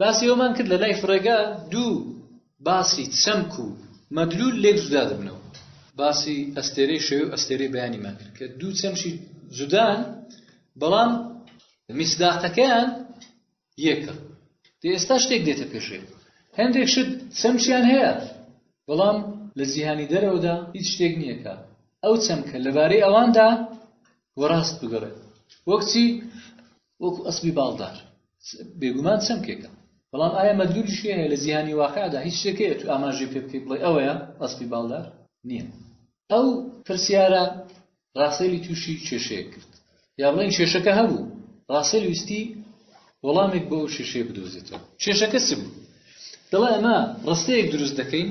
باسی ئەوەمان کرد لە لای فڕێگا دوو باسی چەمک و مەدلول لێک جودا دەبنەوە باسی ئەستێرەی شەوێ و ئەستێرەی بەیانیمان کرد کە دوو چەمشی جودان بەڵام میسداقەکەیان یەکە دێ ئێستا شتێک دێتە پێشێ هەندێک شت چەمشیان هەیە بەڵام لە جیهانی دەرەوەدا هیچ شتێک نییەکە ئەو چەمکە لەبارەی ئەواندا وەڕاست بگەڕێت وەکچی وەکو ئەسپی باڵدار بێگومان چەمکێکە، بەڵام ئایا مەدلوولیشی هەیە لە جیهانی واقعدا هیچ شتێک هەیە تۆ ئاماژەی پێ بکەی بڵێی ئەوەیە ئەسپی باڵدار؟ نییە. ئەو پرسیارە ڕاسێلی تووشی کێشەیەک کرد، یا بڵێین کێشەکە هەبوو، ڕاسێل ویستی وەڵامێک بۆ ئەو کێشەیە بدۆزێتەوە. کێشەکە چ بوو؟ دەڵێ ئەمە ڕستەیەک دروست دەکەین،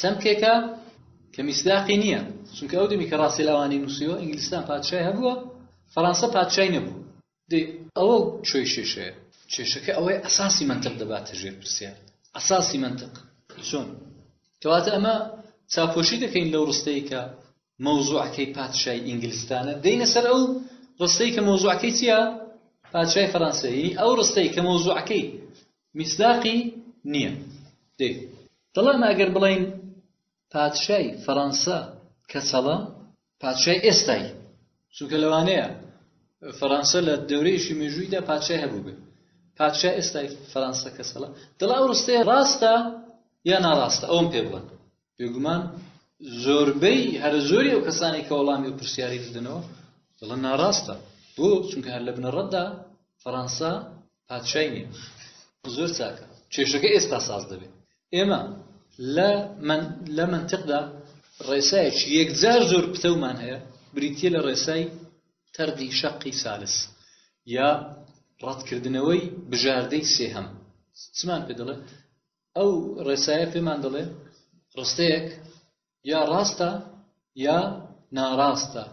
چەمکێکە کە میسداقی نییە، چونکە ئەو دەمی کە ڕاسێل ئەوانەی نووسیوە ئینگلستان پادشای هەبووە، فەرانسە پادشای نەبوو. دەی ئەوە کوێی کێشەیە؟ کێشەکە ئەوەیە ئەساسی مەنتق دەباتە ژێر پرسیار. ئەساسی مەنتق چۆن؟ کەواتە ئەمە چاوپۆشی دەکەین لەو ڕستەی کە مەوزوعەکەی پادشای ئینگلستانە، دێینە سەر ئەو ڕستەی کە مەوزوعەکەی چییە؟ پادشای فەرانسە. یەنی ئەو ڕستەی کە مەوزوعەکەی میسداقی نیە دەی دڵان ئەگەر بڵێین پادشای فەرەنسا کەچەڵە پادشای ئێستای چونکە لەوانەیە فەرەنسا لە دەورەیەکی مێژوویدا پادشای هەبووبێ پادشای ئێستای فەرەنسا کەچەڵە دڵا ئەو ڕستەیە ڕاستە یا ناڕاستە ئەوەم پێ بڵێ بێگومان زۆربەی هەرە زۆری ئەو کەسانی کە وەڵامی و پرسیاری دەدەنەوە دڵن ناڕاستە بۆ چونکە هەر لە بنەڕەتدا فەڕەنسا پادشای نیە زۆر چاکە کێشەکە ئێستا ساز دەبێت ئێمە لە من لە منتقدا ڕێسایەکی یەکجار زۆر پتەومان هەیە بریتە لە ڕێسای تەردی شەقی سالس یا ڕەتکردنەوەی بژاردەی سێهەم چمان پێ دەڵێ ئەو ڕێسایە پێمان دەڵێ ڕستەیەک یا ڕاستە یا ناڕاستە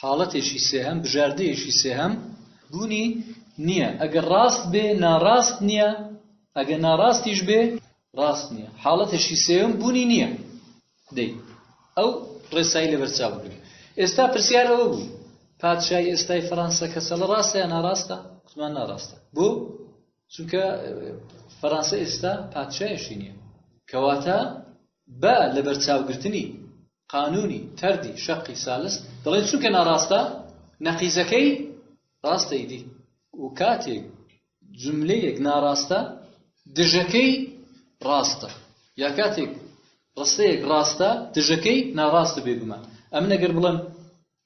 حاڵەتێکی سێهەم بژاردەیەکی سێهەم بوونی نییە ئەگەر ڕاست بێ ناڕاست نییە ئەگە ناڕاستیش بێ ڕاست نییە حاڵەتێکی سێم بوونی نییە دەی ئەو ڕێسایی لەبەرچا بگرن ئێستا پرسیار ئەوە بوو پادشای ئێستای فەرەنسا کەسە لە ڕاستە یا ناڕاستە قوتمان ناڕاستە بۆ چونکە فەرانسە ئێستا پادشایشی نییە کەواتە بە لەبەرچاوگرتنی قانونی تەردی شەقی سالس دەڵێن چونکە ناڕاستە نەقیزەکەی ڕاستەی دی و کاتێک جملەیەک ناڕاستە دژەکەی ڕاستە یا کاتێک ڕستەیەک ڕاستە دژەکەی ناڕاستە بێگومان ئەم نەگەر بڵێم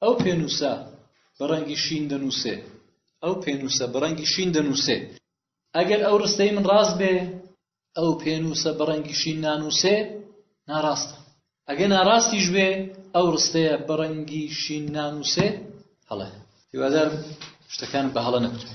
ئەو پێنووسە بە ڕەنگی شین دەنووسێ. ئەو پێنووسە بە ڕەنگی شین دەنووسێ. ئەگەر ئەو ڕستەی من ڕاست بێ. ئەو پێنووسە بە ڕەنگی شین نانووسێ، ناڕاستە. ئەگەر ناڕاستیش بێ. ئەو ڕستەیە بە ڕەنگی شین نانووسێ، هەڵەیە. هیوادارم شتەکانم بە هەڵە نەکوتبێ.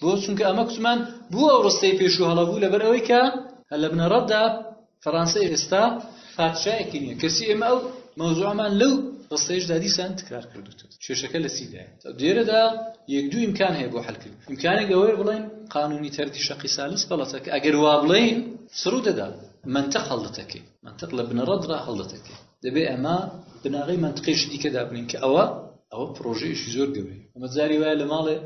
بۆ چونکە ئەمە کوتمان بوو ئەو ڕستەی پێش و هەڵەبوو لەبەر ئەوەی کە لە بنەڕەتدا فەڕانسە ئێستا پادشایەکی نییە کەسی ئێمە ئەو مەوزوعمان لەو ڕستەیشدا دیسان تکرار کردوتە کێشەکە لە سیدای دێرەدا یەک دوو ئیمکان هەیە بۆ حلکرد ئیمکانێک ئەوەیە بڵێن قانونی تەردی شەقی سالس بەڵەتە کە ئەگەر وا بڵین سڕوو دەدا منتەق هەڵدەتەکەی منتەق لە بنەڕەتڕا هەڵدەتەکەی دەبێ ئەمە بناغی منتقێشی دیکە دابنین کە ئەوە ئەوە پرۆژەیەشی زۆر گەورەی ئەمە زاری وایە لە ماڵێ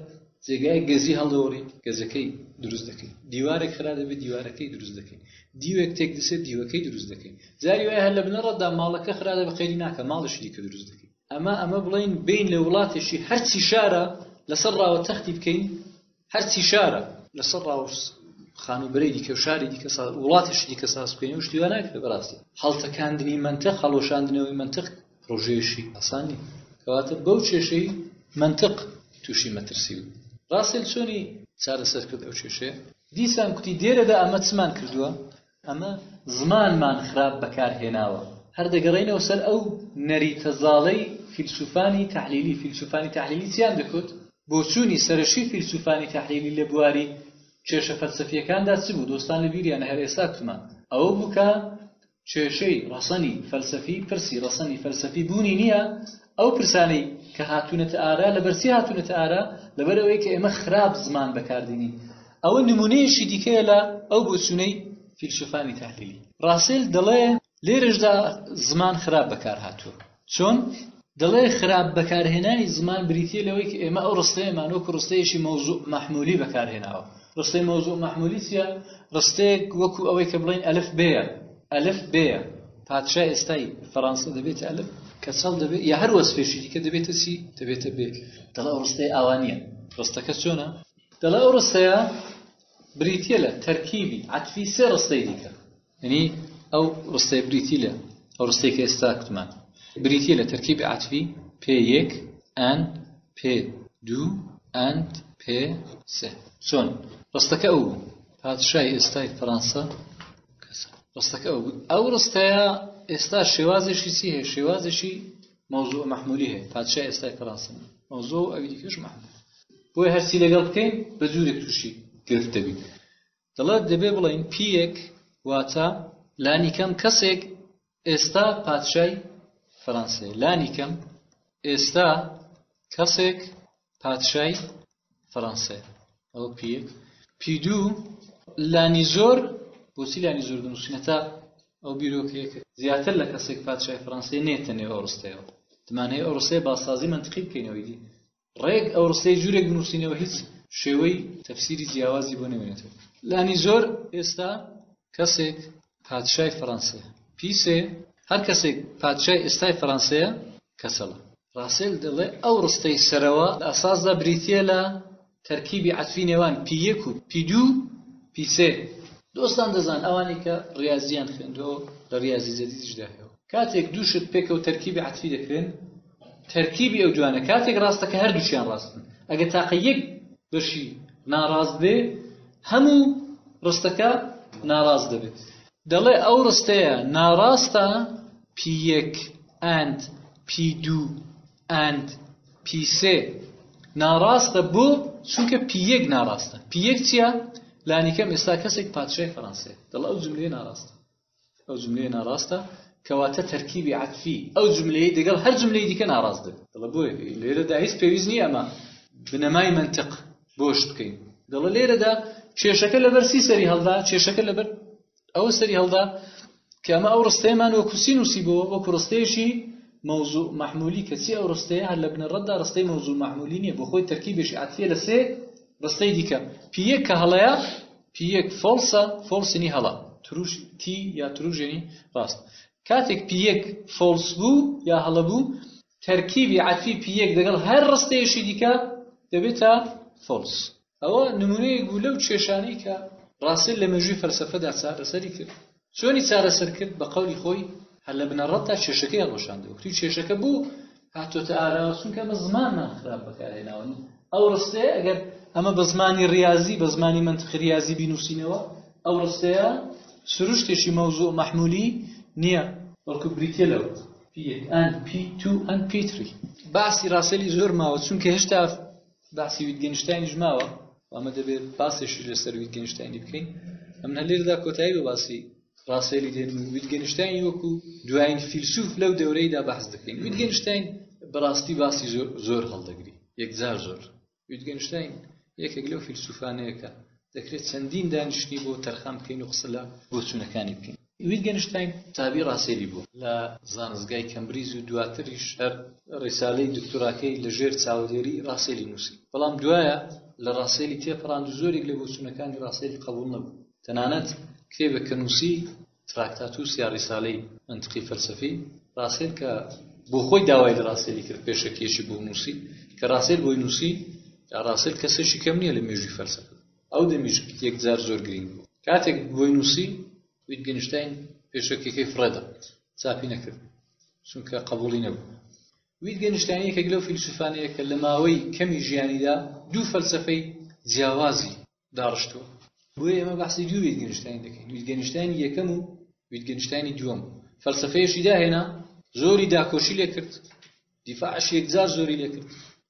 جێگایەک گەزی هەڵدەوەڕیت، گەزەکەی دروست دەکەیت، دیوارێک خراپ دەبێت، دیوارەکەی دروست دەکەیت، دیوێک تێک دەچێت، دیوەکەی دروست دەکەیت، جاری وایە هەر لە بنەڕەتدا ماڵەکە خراپ دەبێت، قەیری ناکات، ماڵێکی دیکە دروست دەکەیت. ئەما ئەمە بڵێین بێین لە وڵاتێکی هەرچی شارە لەسەر ڕاوە تەختی بکەین، هەرچی شارە لەسەر ڕاوە خانووبەرەی دیکە و شاری دیکە وڵاتێکی دیکە ساز بکەین و شتی وا ناکرێت بەڕاستی هەڵتەکاندنی مەنتەق، هەڵوەشاندنەوەی مەنتەق پرۆژەیەشی ئاسان نیە کەواتە بەو کێشەی مەنتق توشی مەترسی بوو ڕاسێل چۆنی چارەسەر کرد ئەو کێشەیە دیسان کوتی دێرەدا ئەمە چمان کردووە ئەمە زمانمان خراپ بەکارهێناوە هەر دەگەڕێنەوە سەر ئەو نەریتە زاڵەی فیلسوفانی تحلیلی فیلسوفانی تحلیلی چیان دەکوت بۆچوونی سەرەشی فیلسوفانی تحلیلی لە بواری کێشە فەلسەفیەکاندا چ بوو دۆستان لە بیریانە هەر ئێستا تمان ئەوە بووکە کێشەی ڕەسەنی فەلسەفی پرسی ڕەسەنی فەلسەفی بوونی نییە، ئەو پرسانەی کە هاتوونەتە ئارا لەبەر چی هاتوونەتە ئارا؟ لەبەر ئەوەی کە ئێمە خراپ زمان بەکار دێنین. ئەوە نموونەیەکی دیکەیە لە ئەو بۆچوونەی فیلسوفانی تەحلیلی. ڕاسێل دەڵێ لێرەشدا زمان خراپ بەکار هاتووە. چۆن دەڵێ خراپ بەکارهێنانی زمان بریتییە لەوەی کە ئێمە ئەو ڕستەیەمان وەکو ڕستەیەکی مەوزوع مەحمولی بەکارهێناوە. ڕستەی مەوزوع مەحمولی چییە؟ ڕستەیەک وەکو ئەوەی کە بڵێین ئەلف بێیە، ئەلف بێیە، پادشای ئێستای فەرانسە دەبێتە ئەلف، کەچەڵ دەبێت، یا هەر وەسفێکی دیکە دەبێتە چی؟ دەبێتە بێ. دەڵێ ئەو ڕستەیە ئاوا نییە. ڕستەکە چۆنە؟ دەڵێ ئەو ڕستەیە بریتییە لە تەرکیبی عەتفی سێ ڕستەی دیکە. یەعنی ئەو ڕستەیە بریتی لە ئەو ڕستەی کە ئێستا کوتمان بریتی لە تەرکیبی عاتفی پێ یەک ئەن پێ دوو ئەند پێ سێ چۆن ڕستەکە ئەو بوو پادشای ئێستای فەڕەنسا ڕستەکە ئەو بوو ئەو ڕستەیە ئێستا شێوازێکی چی هەیە شێوازێکی مەوزوع مەحمولی هەیە پادشای ئێستای فەڕەنسا مەوزوع ئەوی دیکەش مەحمول بۆی هەرچی لەگەڵ بکەین بە جوورێک تووشی گرفت دەبین دەڵێت دەبێ بڵێین پییەک واتە. لانیکەم کەسێک ئێستا پادشای فەرەنسەیە. لانیکەم ئێستا کەسێک پادشای فەرەنسەیە. ئەوە پییەک. پی دوو لانی زۆر بۆچی لانی زۆر دەنووسینە تا ئەو بیرۆکەیە کە زیاتر لە کەسێک پادشای فەرەنسەیە نێتە نێو ئەو ڕستەیەوە. دەمانەیە ئەو ڕستەیە باسازی مەنتقی بکەینەوەی دی. ڕێک ئەو ڕستەی جورێک بنووسینەوە هیچ شێوەی تەفسیری جیاوازی بۆ نەمێنێتەوە لانی زۆر ئێستا کەسێک پادشای فەڕەنسە پیسێ هەر کەسێک پادشای ئێستای فەڕەنسەیە کەسەڵە ڕاسێل دەڵێ ئەو ڕستەی سەرەوە لە ئەساسدا بریتە لە تەرکیبی عەتفی نێوان پی یەک و پی دوو پی سێ دۆستان دەزان ئەوانی کە ڕاضیان خوێندەوە لە ڕاضی جدیدیشدا هەیە کاتێک دووشت پێکەوە تەرکیبی عەتفی دەکرێن تەرکیبی ئەو دوانە کاتێک ڕاستە کە هەردووکیان ڕاستن ئەگەر تاقە یەک بەشی ناڕاست بێ هەموو ڕستەکە ناڕاست دەبێت دەڵێ ئەو ڕستەیە ناڕاستە پی یەک ئەند پی دوو ئەند پی سێ ناڕاستە بۆ چونکە پی یەک ناڕاستە پی یەک چییە لانیکەم ئێستا کەسێک پادشای فەڕەنسێ دەڵێ ئەو جملەیە ناڕاستە ئەو جملەیە ناڕاستە کەواتە تەرکیبی عەتفی ئەو جملەی دەگەڵ هەر جملەی دیکە ناڕاست دەبێت دەڵێ بۆیە لێرەدا هیچ پێویست نییە ئەمە بنەمای منتق بۆش بکەین دەڵێ لێرەدا کێشەکە لەبەر سی سەری هەڵدا کێشەکە لەبەر ئەوە سەری هەڵدا کە ئەمە ئەو ڕستەیەمان وەکو سی نووسی بۆ وەکو ڕستەیەشی مەوزوع محمولی کەچی ئەو ڕستەیە هەر لە بنەڕەتدا ڕستەی مەوزوع محمولی نییە بۆ خۆی تەرکیبێکی عەتفیە لە سێ ڕستەی دیکە پێیە کە هەڵەیە پی یەک فۆڵسە فۆڵسینی هەڵە تروش تی یا تروژێنی ڕاست کاتێک پی یەک فۆڵس بوو یا هەڵە بوو تەرکیبی عەتفی پی یەک دەگەڵ هەر ڕستەیەشی دیکە دەبێتە فۆڵس ئەوە نمونەیەک بوو لەو کێشانەی کە ڕاسل لە مێژووی فەلسەفەدا چارەسەری کرد چۆنی چارەسەر کرد؟ بە قەولی خۆی هەر لە بنەڕەتدا کێشەکەی هەڵوەشاندەوە، گوتی کێشەکە بۆ هاتۆتە ئاراوە چونکە ئەمە زمانمان خراپ بەکارهێناوە، ئەو ڕستەیە ئەگەر ئەمە بە زمانی ڕیازی، بە زمانی مەنتقی ریازی بینووسینەوە، ئەو ڕستەیە سروشتێکی مەوزوع مەحمولی نییە، بەڵکو بریتییە لە وت، پی یەک ئەند پی توو ئەند پی تری. باسی ڕاسێلی زۆر ماوە، چونکە هێشتا باسی ویتگێنشتاینیش ماوە و ئەمە دەبێت باسێکیش لەسەر ویتگێنشتاینی بکەین ئەم هەر لێرەدا کۆتایی بە باسی ڕاستێلی دێن و ویتگێنشتاینی وەکو دوایین فیلسوف لەو دەورەیدا بەحس دەکەین ویتگێنشتاین بەڕاستی باسی زۆر زۆر هەڵدەگری یەکجار زۆر ویتگێنشتاین یەکێک لەو فیلسوفانەیەکە دەکرێت چەندین دانیشتنی بۆ تەرخان بکەین و قسە لە بۆچوونەکانی بکەین ویتگنشتاین قوتابی ڕاسێلی بوو لە زانستگای کەمبریج و دواتریش هەر ڕیسالەی دوکتوراکەی لە ژێر چاودێری ڕاسێلی نووسی بەڵام دوایە لە ڕاسێلی تێپەڕاند و زۆرێک لە بۆچوونەکانی ڕاسێلی قەبوڵ نەبوو تەنانەت کتێبێک کە نووسی تراکتاتوس یا ڕیسالەی مەنتقی فەلسەفی ڕاسێل کە بۆ خۆی داوای لە ڕاسێلی کرد پێشەکیەکی بۆ نووسی کە ڕاسێل بۆی نووسی ڕاسێل کەسێکی کەم نییە لە مێژووی فەلسەفە ئەو دەمیشقیت یەکجار زۆر گرینگ بوو کاتێک بۆی نووسی ویتگنشتین پێشەکیەکەی فڕێدا چاپی نەکرد چونکە قبولی نەبوو ویتگەنشتانی یەکێک لەو فیلسوفانەیە کە لە ماوەی کەمی ژیانیدا دوو فەلسفەی جیاوازی داڕشتووە بۆیە ئێمە بەحسی دوو ویتگەنشتین دەکەین ویتگەنشتانی یەکەم و ویتگەنشتانی دووەم فەلسفەیەشی داهێنا زۆری داکۆشی لێکرد دیفاعش یەکجار زۆری لێکرد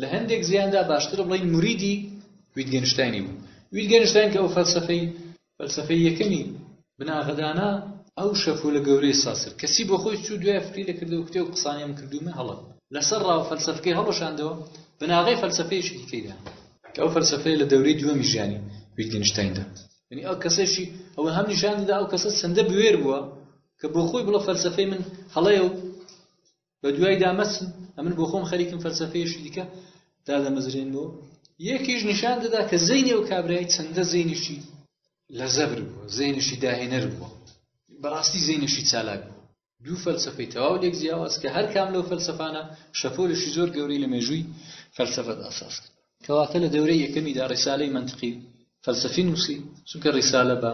لە هەندێک زیاندا باشترە بڵێین موریدی ویتگێنشتاینی بوو. ویتگێنشتاین کە ئەو فەلسەفەی، فەلسەفەی یەکەمی، بناغەدانا، ئەو شەپۆلە گەورەی ساسر، کەچی بۆ خۆی چوو دوای فکری لە کردەوە کوتی ئەو قسانەی من کردوومە هەڵەن. لە سەر ڕاوە فەلسەفەکەی هەڵوەشاندەوە، بناغەی فەلسەفەیەکی دیکەی دانا. کە ئەو فەلسەفەیە لە دەورەی دووەمی ژیانی ویتگێنشتایندا. یانی ئەو کەسەشی ئەوە هەم نیشان دەدا ئەو کەسە چەندە بوێر بووە کە بۆ خۆی بڵێ فەلسەفەی من هەڵەیە و بەدوایدا مەچن ئەمن بۆخۆم خەریکم فەلسەفەیەشی دیکە دادەمەزرێنمەوە یەکیش نیشان دەدا کە زەینی ئەو کابرای چەندە زەینیشی لەزەبر بووە زەینیشی داهێنەر بووە بەڕاستی زەینیشی چالاک بوو دوو فەلسەفەی تەواو لێک جیاواز کە هەر کام لەو فەلسەفانە شەپۆلێکی زۆر گەورەی لە مێژووی فەلسەفەدا ساز کرد کەواتە لە دەورەی یەکەمیدا ڕیسالەی مەنتقی فەلسەفی نووسی، چونکە ڕیسالە بە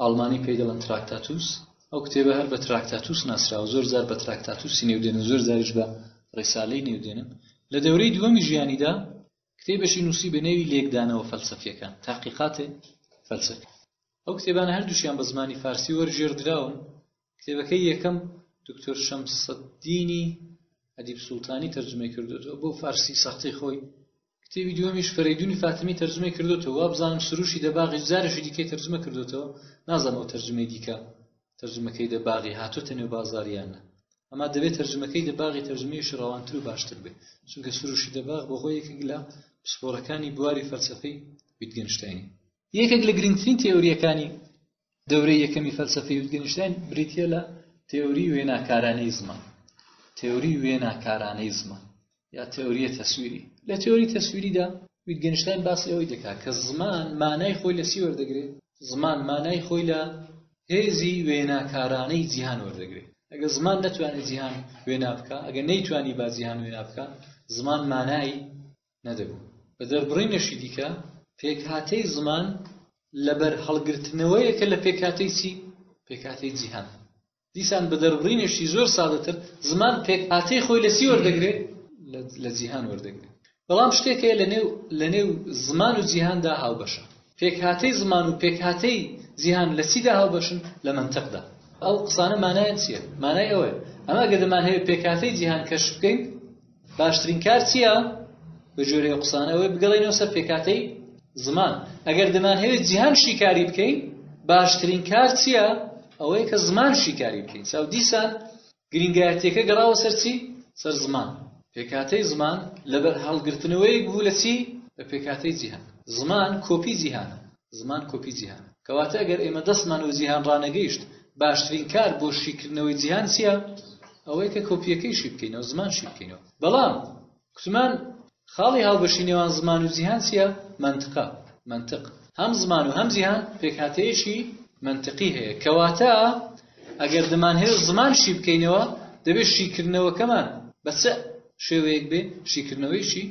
ئاڵمانی پێی دەڵێن تراکتاتوس، ئەو کتێبە هەر بە تراکتاتوس ناسراوە، زۆر جار بە تراکتاتوسی نێو دێنن، زۆر جاریش بە ڕیسالەی نێو دێنن. لە دەورەی دووەمی ژیانیدا، کتێبێکی نووسی بە نێوی لێکدانەوە فەلسەفییەکان، تحقیقات فلسفی. ئەو کتێبانە هەردووکیان بە زمانی فارسی وەرگێڕدراون کتێبەکەی یەکەم دکتۆر شەمسەدینی ئەدیب سوڵتانی تەرجمەی کردوێتەوە بۆ فارسی سەختی خۆی کتێبی دووەمیش فەرەیدونی فاتمی تەرجمەی کردوێتەوە وابزانم سروشی دەباغی جارێکی دیکەی تەرجمە کردوێتەوە نازانم ئەو تەرجمەی دیکە تەرجمەکەی دەباغی هاتوتە نێو بازاریانە ئەما دەبێت تەرجمەکەی دەباغی تەرجمەیەشی ڕەوانتر و باشتر بێت چونکە سروشی دەباغ بەهۆی یەکێک لە پسپۆڕەکانی بواری فەلسەفەی ویتگەنشتاینی یەکێک لە گرنگترین تێوریەکانی دەورەی یەکەمی فەلسەفەی ویتگنشتاین بریتییە لە تێۆری وێناکارانەی زمان تێۆری وێناکارانەی زمان یا تێۆریە تەسویری لە تێۆری تەسویریدا ویتگنشتاین باسی ئەوەی دەکات کە زمان مانای خۆی لە سی وەردەگرێت زمان مانای خۆی لە هێزی وێناکارانەی جیهان وەردەگرێت ئەگە زمان نەتوانێت جیهان وێنا بکە ئەگە نەیتوانی با جیهان وێنا بکە زمان مانای نەدەبوو. بە دەربڕینێکی دیکە، پێکهاتەی زمان لە بەر هەڵگرتنەوەیەکە لە پێکهاتەی چی؟ پێکهاتەی جیهان. دیسان بە دەربڕینێکی زۆر سادەتر، زمان پێکهاتەی خۆی لە چی وەردەگرێ؟ لە جیهان وەردەگرێ. بەڵام شتێک هەیە لە نێو لە نێو زمان و جیهاندا هاوبەشە. پێکهاتەی زمان و پێکهاتەی جیهان لە چیدا هاوبەشن؟ لە مەنتقدا. ئەو قسانە مانایان چییە؟ مانای ئەوەیە، ئەمە ئەگەر دەمانهەوێ پێکهاتەی جیهان کەشف بکەین، باشترین کار چییە؟ بە جۆرێ ئەو قسانە ئەوەی بگەڵێنەوە سەر پێکاتەی زمان ئەگەر دەمانهەوێت جیهان شیکاری بکەین باشترین کار چییە؟ ئەوەیە کە زمان شیکاری بکەین چاو دیسان گرنگایەتیەکە گەڕاوە سەرچی سەر زمان پێکاتەی زمان لەبەر هەڵگرتنەوەیەک بوو لە چی لە پێکاتەی جیهان زمان کۆپی جیهانە زمان کۆپی جیهان کەواتە ئەگەر ئێمە دەستمان و جیهان ڕانەگەیشت باشترین کار بۆ شیکردنەوەی جیهان چییە ئەوەی کە کۆپیەکەی شی بکەینەوە زمان شی بکەینەوە بەڵام کوتمان خاڵی هاوبەشی نێوان زمان و جیهان چییە منتقە منتق هەم زمان و هەم جیهان پێکهاتەیەکی منتقی هەیە کەواتە ئەگەر دەمان هەیە زمان شی بکەینەوە دەبێت شیکردنەوەکەمان بە چ شێوەیەک بێ شیکردنەوەیشی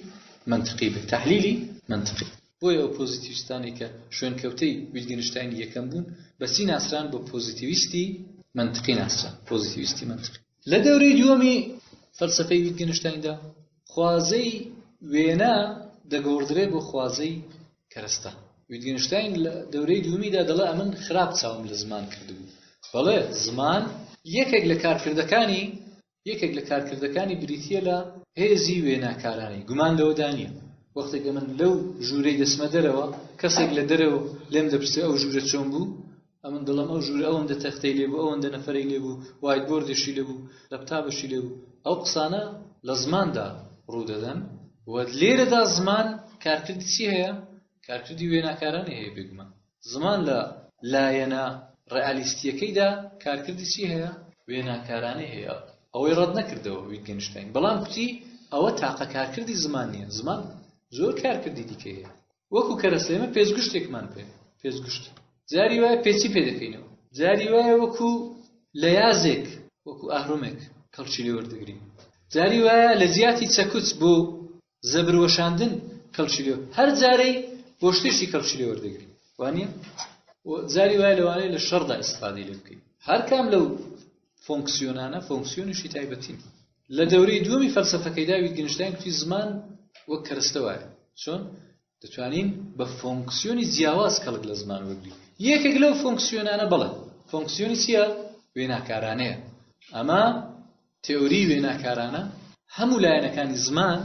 منتقی بێت تحلیلی منتقی بۆیە ئەو پۆزیتیوستانەی کە شوێنکەوتەی ویتگنشتاینی یەکەم بوون بە چی ناسران بە پۆزیتیویستی مەنتقی ناسران پۆزیتیویستی مەنتقی لە دەورەی دووەمی فەلسەفەی ویتگنشتایندا خوازەی وێنا دەگۆڕدرێ بۆ خوازەی کەرەستە ویتگنشتاین لە دەورەی دوومیدا دەڵێ ئەمن خراپ چاوم لە زمان کردبوو بەڵێ زمان یەکێک لە کارکردەکانی یەکێک لە کارکردەکانی بریتییە لە هێزی وێناکارانەی، گومان لەوەدا نییە وەختێک ئەمن لەو ژوورەی دەچمە دەرەوە، کەسێک لە دەرەوە لێم دەپرسێ ئەو ژوورە چۆن بوو، ئەمن دەڵێم ئەو ژوورە ئەوەندە تەختەی لێ بوو، ئەوەندە نەفەرەی لێ بوو، وایت بۆردێکی لێ بوو، لەپتابێکی لێ بوو. ئەو قسانە لە زماندا ڕوو دەدەن و لێرەدا زمان کارکردی چی هەیە؟ کارکردی وێناکارانەی هەیە بێگومان. زمان لە لایەنە ڕئالیستییەکەیدا کارکردی چی هەیە؟ وێناکارانەی هەیە. ئەوەی ڕەت نەکردەوە ویتگنشتاین، بەڵام کوتی ئەوە تاقە کارکردی زمان نییە، زمان زۆر کارکردی دیکەی هەیە. وەکو کەرەستە ئێمە پێزگشتێکمان پێیە، پێزگشت جاری وایە پێچی پێ دەکەینەوە، جاری وایە وەکو لە یازێک، وەکو ئەهرمێک کەڵکی لێ وەردەگرین، جاری وایە لە جیاتی چەکوچ بۆ زەبر وەشاندن کەڵکی لێ هەر جارەی بۆ شتێکی کەڵکی لێ وەردەگری وانە جاری وای لەوانەیە لە شەڕدا ئیسفادەی لێ بکەین هەرکام لەو فۆنکسیۆنانە فۆنکسیۆنیشی تایبەتین لە دەورەی دووەمی فەلسەفەکەیدا ویتگنشتاین کوتی زمان وەک کەرستە وایە چۆن دەتوانین بە فۆنکسیۆنی جیاواز کەڵک لە زمان وەرگرین. یەکێک لەو فۆنکسیۆنانە بەڵێ فۆنکسیۆنی چییە؟ وێناکارانەیە. ئەمە تێئۆریی وێناکارانە هەموو لایەنەکانی زمان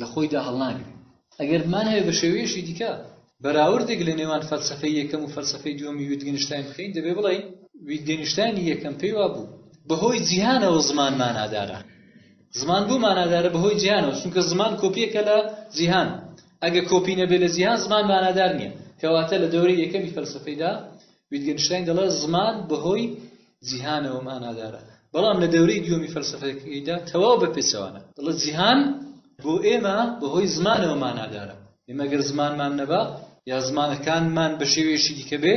لە خۆیدا هەڵناگرێ. ئەگەر بمانەوێ بە شێوەیەکی دیکە بەراوردێک لە نێوان فەلسەفەی یەکەم و فەلسەفەی دووەمی ویتگنشتاین بکەین دەبێ بڵێین ویتگنشتاینی یەکەم پێی وابوو بەهۆی جیهانەوە زمان مانادارە. زمان بۆ مانادارە بەهۆی جیهانەوە چونکە زمان کۆپیەکە لە جیهان ئەگە کۆپی نەبێت لە جیهان زمان مانادار نییە کەواتە لە دەورەی یەکەمی فەلسەفەیدا ویتگەنشتاین دەڵێ زمان بەهۆی جیهانەوە مانادارە بەڵام لە دەورەی دووەمی فەلسەفەکەیدا تەواو بە پێچەوانە دڵە جیهان بۆ ئێمە بەهۆی زمانەوە مانادارە ئێمەگەر زمانمان نەبا یا زمانەکانمان بە شێوەیەشی دیکە بێ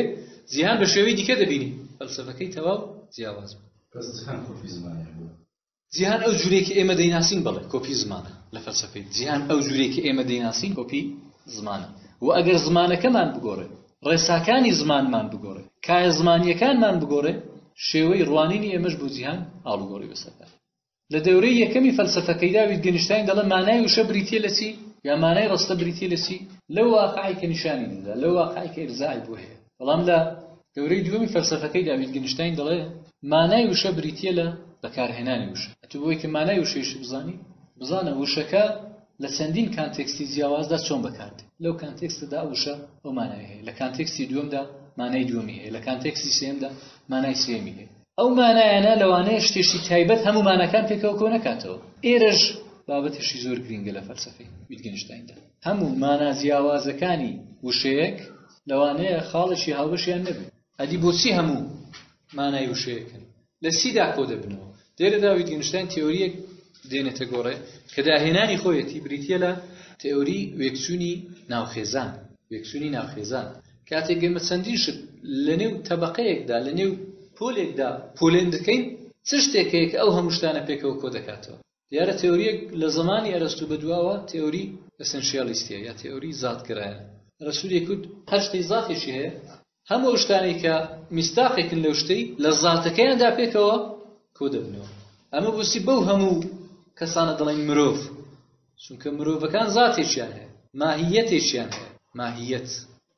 جیهان بە شێوەی دیکە دەبینی فەلسەفەکەی تەواو جیاواز بەس جیهان کۆپی زمانیان بوو جیهان ئەو جورەی کە ئێمە دەیناسین بەڵێ کۆپی زمانە لە فەلسەفەی جیهان ئەو جورەی کە ئێمە دەیناسین کۆپی زمانە و ئەگەر زمانەکەمان بگۆڕێ ڕێساکانی زمانمان بگۆڕێ کایە زمانیەکانمان بگۆڕێ شێوەی ڕوانینی ئێمەش بۆ جیهان ئاڵوگۆڕی بەسەردا لە دەورەی یەکەمی فەلسەفەکەیدا ویتگەنشتاین دەڵێ مانای وشە بریتیە لە چی یا مانای ڕستە بریتیە لە چی لەو واقعی کە نیشانی دەدا لەو واقعی کە ئیرزای بۆ هەیە بەڵام لە دەورەی دووەمی فەلسەفەکەیدا ویتگنشتاین دەڵێ مانای وشە بریتییە لە بەکارهێنانی وشە، ئەتوو بۆ ئەوەی مانای وشەیشت بزانی، بزانە وشەکە لە چەندین کانتێکستی جیاوازدا چۆن بەکاردێت، لەو کانتێکستەدا ئەو وشە ئەو مانای هەیە، لە کانتێکستی دووەمدا مانای دووەمی هەیە، لە کانتێکستی سێیەمدا مانای سێیەمی هەیە. ئەو مانایانە لەوانەیە شتێکی تایبەت هەموو ماناکان پێکەوە کۆ نەکاتەوە. ئێرەش بابەتێکی زۆر گرینگە لە فەلسەفەی ویتگنشتایندا، هەموو مانا جیاوازەکانی وشەیەک، لەوانەیە خاڵێکی هاوبەشیان نەبێ. ئەدی بۆچی هەموو مانای وشەیەکن؟ لە چیدا کۆ دەبنەوە؟ لێرەدا ویتگنشتاین تێۆرییەک دێنێتە گۆڕێ کە داهێنانی خۆیەتی بریتییە لە، تێۆری وێکچوونی ناوخێزان، وێکچوونی ناوخێزان، کاتێک ئێمە چەندین شت لە نێو تەبەقەیەکدا، لە نێو پۆلێکدا پۆلێن دەکەین، چ شتێک هەیە کە ئەو هەموو شتانە پێکەوە کۆ دەکاتەوە؟ دیارە تێۆرییەک لە زمانی ئەرەستوو بە دواوە تێۆریی ئەسنشیالیستییە یا تێۆریی زاتگەرایە. ئەرەستوو دەیکوت هەر شتەی زاتێکی هەیە، هەموو ئەو شتانەی کە میستاقێکن لەو شتەی لە زاتەکەیاندا پێکەوە کۆ دەبنەوە. ئەمە بۆچی بەو هەموو کەسانە دەڵێین مرۆڤ؟ چونکە مرۆڤەکان زاتێکیان هەیە، ماهییەتێکیان هەیە، ماهییەت،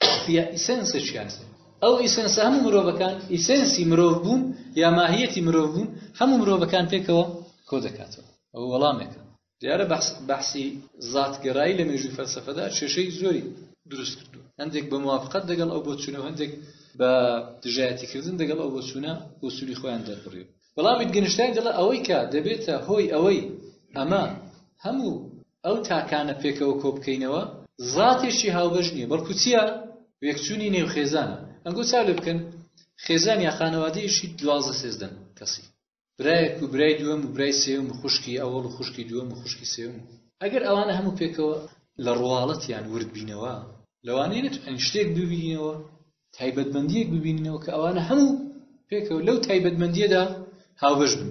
ئەسپییە ئیسێنسە چییانە؟ ئەو ئیسێنسە هەموو مرۆڤەکان، ئیسێنسی مرۆڤ بوون یا ماهییەتی مرۆڤ بوون، هەموو مرۆڤەکان پێکەوە کۆ دەکاتەوە. ئەوە وەڵامێکە. دیارە بەحسی زاتگەرایی لە مێژووی فەلسەفەدا کێشەی زۆری دروست کردووە. هەندێک بە موافقەت لەگەڵ ئەو بۆچوونە و هەندێک بە دژایەتیکردن لەگەڵ ئەو بۆچوونە ئوسوولی خۆیان دەربڕیوە. بەڵام ویتگنشتاین دەڵێت ئەوەی کە دەبێتە هۆی ئەوەی ئەمە هەموو ئەو تاکانە پێکەوە کۆبکەینەوە زاتێکی هاوبەش نیە بەڵکو چیە وێکچونی نێو خێزانە ئەنگۆ چاو لێ بکەن خێزان یا خانەوادەیەکی دوازدە سێزدەن کەسی برایەک و برای دوەم و برای سێوم و خوشکی ئەوەڵ و خوشکی دوەم و خوشکی سێوم ئەگەر ئەوانە هەموو پێکەوە لە ڕواڵەتیان وردبینەوە لەوانەیە نەتوانین شتێک ببینینەوە تایبەتمەندییەک ببیننەوە کە ئەوانە هەموو پێکەوە لەو تایبەتمەندییەدا هاوبەش بن.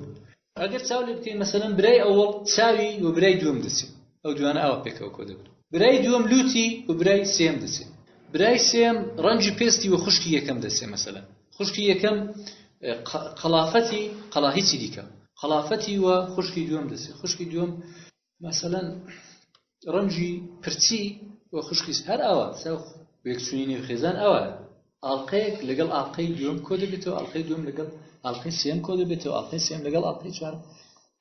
ئەگەر چاو لێ بکەین مەسەلەن برای ئەوەڵ چاوی و برای دووەم دەچێ، ئەو دوانە ئاوا پێکەوە کۆ دەبن. برای دووەم لووتی و برای سێیەم دەچێ. برای سێیەم ڕەنگی پێستی و خوشکی یەکەم دەچێ مەسەلەن خوشکی یەکەم قەڵافەتی قەڵا هیچی دیکە قەڵافەتی و خوشکی دووەم دەچێ خوشکی دووەم مەسەلەن ڕەنجی پرچی و خوشکیس هەر ئەوە ساو وێکچوونی نێو خێزان ئەوە ئاڵلقەیەک لەگەڵ ئاڵلقەی دوم کۆ دەبێتەوە ئەڵلقەی دوم لەگەڵ ئەڵلقەی سێم کۆ دەبێتەوە ئەڵلقەی سێم لەگەڵ ئەڵلقەی چوار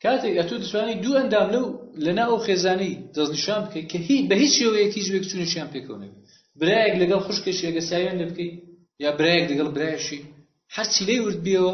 کاتێک ئەتو دەتوانانی دوو ئەندام لەو لەنا ئەو خێزانی دەستنیشان بکەیت کە هی بە هیچ شێوەیەک هیچ وێکچوونێکیان پێکەونێت برایەک لەگەڵ خوشکێکی ئەگە ساوێن لێ بکەیت یا برایەک لەگەڵ برایشی هەرچی لێ وردبیەوە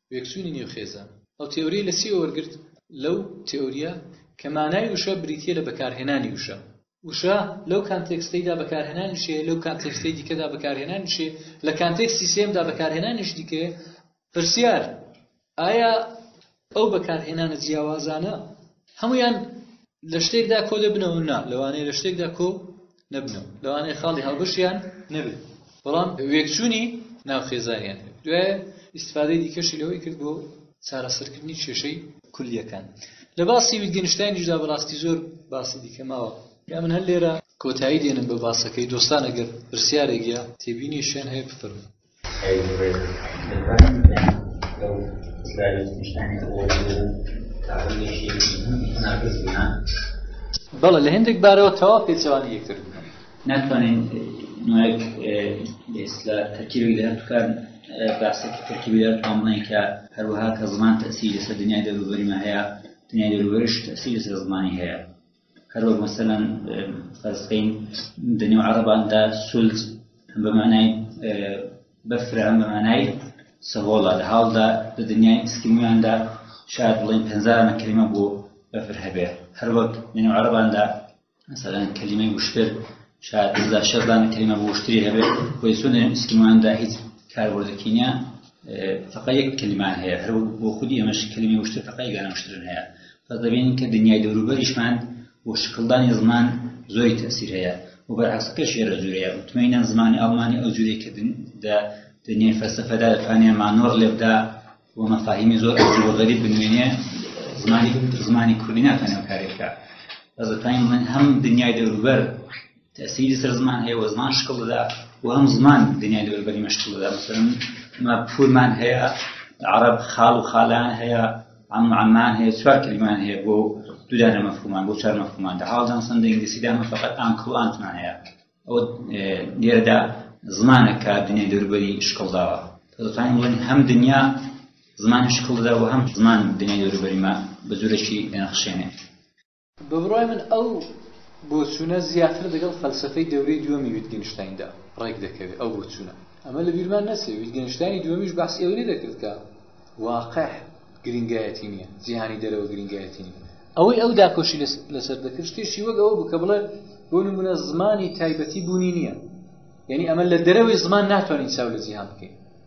وێکچوونی نێو خێزان. ئەو تێۆرییەی لە چییەوە وەرگرت؟ لەو تێۆرییە کە مانای وشە بریتییە لە بەکارهێنانی وشە. وشە لەو کانتێکستەیدا بەکارهێنانیش هەیە، لەو کانتێکستەی دیکەدا بەکارهێنانیش هەیە، لە کانتێکستی سێیەمدا بەکارهێنانیش دیکەیە. پرسیار، ئایا ئەو بەکارهێنانە جیاوازانە هەموویان لە شتێکدا کۆ دەبنەوە؟ نا، لەوانەیە لە شتێکدا کۆ نەبن و لەوانەیە خاڵی هاوبەشیان نەبێت بەڵام وێکچوونی ناو خێزانیان هەبێت دوێ ئیسفادەی دیکەشی لەوەی کرد بۆ چارەسەرکردنی کێشەی کولیەکان لە باسی ویتگەنشتینیشدا بەڕاستی زۆر باسی دیکە ماوە یا من هەر لێرە کۆتایی دێنم بە باسەکەی دۆستان ئەگەر پرسیارێکە تێبینی شوێن هەیە بفەرموو بەڵێ لە هێندێک بارەوە تەواو پێچەوانەی یەکتر بوون ناتوانین نوێک ئێستا تەکیوی لە هەردووکان باسێکی تەکیوی لە تامڵێن کە هەروەها کە زمان تەسی لەسەر دنیای دەروبەریمە هەیە دنیای دەروبەرش تەسی لەسەر زمانی هەیە هەر وەک مەسەلەن فەرز بکەین دە نێو عەرەباندا سولج هەم بە مانای بەفرە هەم بە مانای سەهۆڵە لە حاڵدا لە دنیای ئسکیمویاندا شاید بڵین پێنجارانە کلمە بۆ بەفر هەبێ هەر وەک دە نێو عەرەباندا مەسەلەن کلمەی وشتر شاید پێنجا شەردانە کلمە بۆ وشتری هەبێ بۆی سۆ دەنێو ئسکیمویاندا هیچ کاربردێکی نیە فقە یەک کلمان هەیە هەر بۆ خودی ئەمەش کلمی وشتر فقای گانە وشترن هەیە پس دەبینین کە دنیای دەوروبەریشمان بۆ شکڵدانی زمان زۆری تەسیر هەیە و بەرعکسەکە شێرە جوورەیە متمەینە زمانی ئەڵمانی ئەو جوورەی کە دنیای فەلسفەدا دەتوانێت مانۆڕ لێبدا و مەفاهیمی زۆر ئەجوور و غەریب بنوێنێ زمانی زمانی کوردی ناتوانێت کارێکە بەزەتوانین من هەم دنیای دەوروبەر تەئسیری لەسەر زمان هەیە و زمان شکڵ دەدا و هەم زمان دنیای دەوروبەری مە شکڵ دەدا مثلا ما پورمان هەیە عرب خاڵ و خاڵیان هەیە عم عمان هەیە چوار کلمان هەیە بۆ دوودانە مەفهومان بۆ چوار مەفهومان دە حاڵدان سند ئینگلیسیدامە فقط ئانکڵ و ئانتمان هەیە ئەو لێرەدا زمانە کە دنیای دەوروبەری شکڵ داوە دەتوانین بڵێن هەم دنیا زمانی شکڵدا و هەم زمان دنیای دەوروبەریمە بە جورەشی دەنەخشێنێت بە بڕوای من ئەو بۆچوونە زیاتر دەگەڵ فەلسەفەی دەورەی دووەمی ویتگینشتایندا ڕێک دەکەوێت، ئەو بۆچوونە ئەمە لە بیرمان نەچێت ویتگینشتاینی دووەمیش بەحسی ئەوەی نەدەکرد کە واقع گرینگایەتی نییە، جیهانی دەرەوە گرینگایەتی نییە. ئەوەی ئەو داکۆشی لەسەر دەکرد شتێکی وەک ئەوە بوو کە بڵێت بۆ نموونە زمانی تایبەتی بوونی نییە، یانی ئەمە لە دەرەوەی زمان ناتوانین چاو لە جیهان بکەین.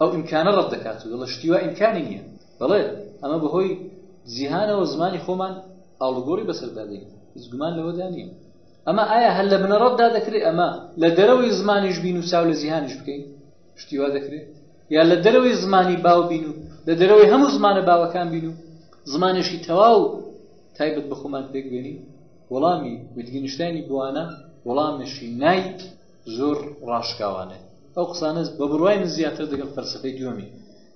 ئەو ئیمکانە ڕەت دەکات و دەڵێت شتی وا ئیمکانی نییە، دەڵێت، ئەمە بەهۆی جیهانەوە زمانی خۆمان ئاڵوگۆڕی بەسەردا دێنین، هیچ گومان لەوەدا نییە. ئەمە ئایا هەر لە بنەڕەتدا دەکرێت ئەمە لە دەرەوەی زمانیش بین و چاو لە جیهانیش بکەین؟ شتی وا دەکرێت؟ یا لە دەرەوەی زمانی باو بین و لە دەرەوەی هەموو زمانە باوەکان بین و زمانێکی تەواو تایبەت بە خۆمان پێکبێنین؟ وەڵامی ویتگینشتاینی بۆ وانە وەڵامێکی نای زۆر ڕاشکاوانەی ئەو قسانە بە بڕوای من زیاتر دەگەڵ فەلسفەی دووەمی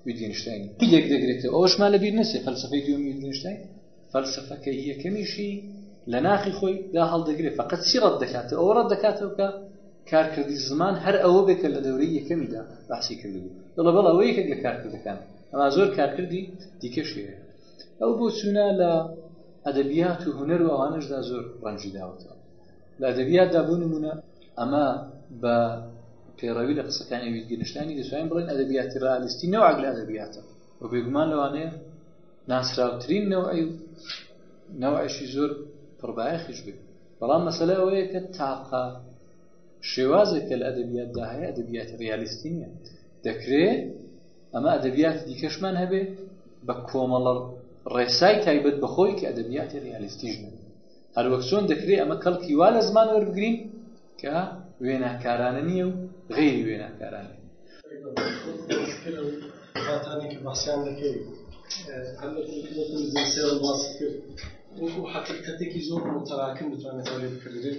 ویدگینشتاین پلێک دەگرێتەوە ئەوشمان لەبیر نەچێ فەلسفەی دووەمی ویدگینشتاین فەلسفەکە یەکەمیشی لە ناخی خۆی دا هەڵدەگرێت فقط چی ڕەت دەکاتەوە ئەوە ڕەت دەکاتەوە کە کارکردی زمان هەر ئەوە بێکە لە دەورەی یەکەمیدا باسی کردبوو دڵە بەڵ ئەوە یەکێک لە کارکردەکان ئەما زۆر کارکردی دیکەش هەیە ئەو بۆ چوونە لە ئەدەبیات و هوەر و ئەوانشدا زۆر ڕەنجی داوەتەوە لە ئەدەبیاتدا بۆ نمونە ئەمە بە پێڕەوی لە قسەکانی ویتگەنشتانی دەتوانین بڵێن ئەدەبیاتی ڕالیستی نەوەک لە ئەدەبیاتە و بێگومان لەوانەیە ناسراوترین نەوەی نەوەشی زۆر پڕبایەخیش بێت بەڵام مەسەلە ئەوەیە کە تاقا شێوازێک کە لە ئەدەبیاتدا هەیە ئەدەبیاتی ڕالیستی نیە دەکرێت ئەمە ئەدەبیات دیکەشمان هەبێ بە کۆمەڵە ڕێسای تایبەت بەخۆی کە ئەدەبیاتی ڕالیستیژن هەروەک چۆن دەکرێ ئەمە کەڵکی وا لە زمان وەربگرین کە وێناکارانە نییە و غەیری وێناکارانە هاتانێکی باسیان دەکەی باسی کرد وەکو حقیقەتێکی زۆر متەراکم بتوانێت بکردێت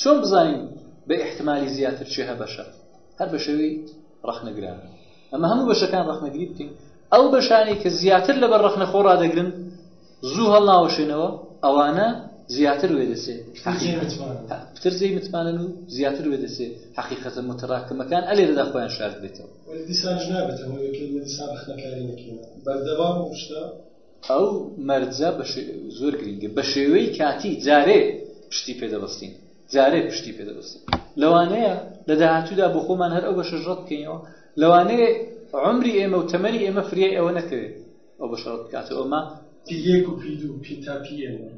چۆن بزانین بە ئیحتمالی زیاتر چێ هە بەشە هەر بە شێوەی ڕەخنەگرانە ئەمە هەموو بەشەکان ڕەخنەگری بکەین ئەو بەشانەی کە زیاتر لەبەر ڕەخنە خۆ ڕدەگرن زوو هەڵناوەشێنەوە ئەوانە زیاتر وێ دەسێ پتر زەی متمانن و زیاتر وێ دەسێ حقیقەتە متراکەمەکان ئەلێ دەدا خۆیان شارد بێتەوە دیسانش نابێتەوە یەکەی دیسان ڕخنەکاری نەکەین بەردەوام شتە ئەو مەرجە زۆر گرینگە بە شێوەی کاتی جارێ پشتی پێ دەبەستین جارێ پشتی پێ دەبەستین لەوانەیە لە داهاتوودا بۆ خۆمان هەر ئەو بەشەش ڕەت بکەینەوە لەوانەیە عمری ئێمە و تەمەنی ئێمە فریای ئەوە نەکەوێت ئەو بەشە ڕەت بکاتەوە ئەمە پیەک و پی دوو پیتا پی ئێمە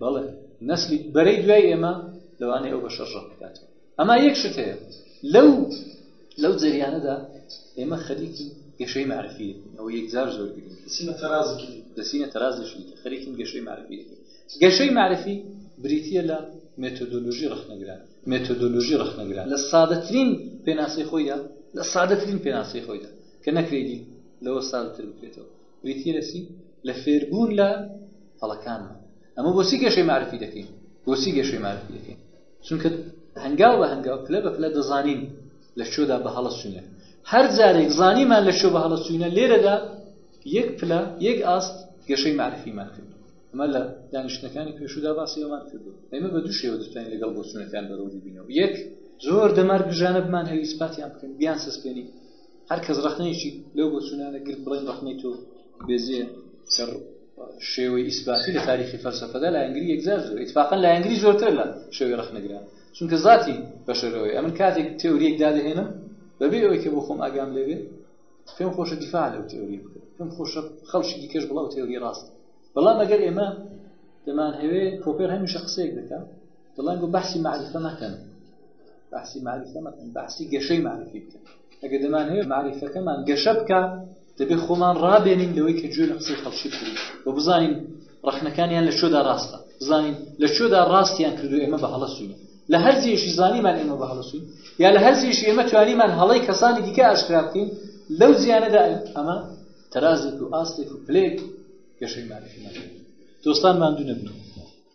بەڵێ نەسلی بەرەی دوای ئێمە لەوانەیە ئەو بەشە ڕەت بکاتەوە ئەما یەک شت هەیە لەو لەو جەریانەدا ئێمە خەریکی گەشەی معرفی دەکەین ئەو یەکجار زۆر گرنگ دەسینە تەرازی دەسینە تەرازی شریکە خەریکین گەشەی معرفی دەکەین گەشەی معرفی بریتە لە مێتۆدۆلۆژی ڕخنەگران مێتۆدۆلۆژی ڕخنەگران لە سادەترین پێناسی خۆیدا لە سادەترین پێناسی خۆیدا کە نەکرێتی لەوە سادەتر بکرێتەوە بریتە لە چی لە فێربوون لە هەڵەکانمان ئەمە بۆچی گەشەی معرفی دەکەین بۆچی گەشەی معرفی دەکەین چونکە هەنگاو بە هەنگاو پلە بە پلە دەزانین لە شوێدا بە هەڵە سوینە هەر جارێک زانیمان لە شوێ بە هەڵە سوینە لێرەدا یەک پلە یەک ئاست گەشەی معرفیمان کرد ئەمە لە دانیشتەکانی پێشودا باسی ئەومان کردو ئەمە بە دوو شێوە دەتوانین لەگەڵ بۆچونەکان بەرەوەی بینەوە یەک زۆر دەمار گژانە بمان هەوی سپاتیان بکەن بیان سەسپێنی هەر کەس ڕخنەیەکی لەو بۆچونانە گرت بڵێن ڕخنەی تۆ بێزێ سەر شێوەی ئیسباتی لە تاریخی فەلسفەدا لایەنگری یەکجار زۆر اتفاقا لایەنگری زۆرتر لە شێوەی ڕەخنەگران چونکە ذاتی بەشەرەوەی ئەمن کاتێک تێوریەک دادەهێنم بەبێ ئەوەی کە بۆ خۆم ئاگام لێبێ پێم خۆشە دیفاع لەو تێوری بکەم پێم خۆشە خەڵکی دیکەش بڵاو تێوری ڕاست بەڵام ئەگەر ئێمە دەمان هەوێ پۆپێر هەمیشە قسەیەک دەکەم دەڵێن گو بەحسی معریفە مەکەن بەحسی معریفە مەکەن بەحسی گەشەی معرفی بکەن ئەگەر دەمانهەوێت مەعریفەکەمان گەشە بکا دەبێت خۆمان ڕابێنین لەوەی کە گوێ لە قسەی خەڵکی بگرین و بزانین ڕەخنەکانیان لە چۆدا ڕاستە بزانین لە چۆدا ڕاستیان کردو ئێمە بە هەڵە سوین لە هەر جێشی زانیمان ئێمە بە هەڵە سوین یا لە هەر جێشی ئێمە توانیمان هەڵەی کەسانی دیکە ئاشکرا بکەین لەو جیانەدا ئەمە تەرازێک و ئاستێک و پلێک گەشەی مەعریفەمان دۆستان ماندوو نەبن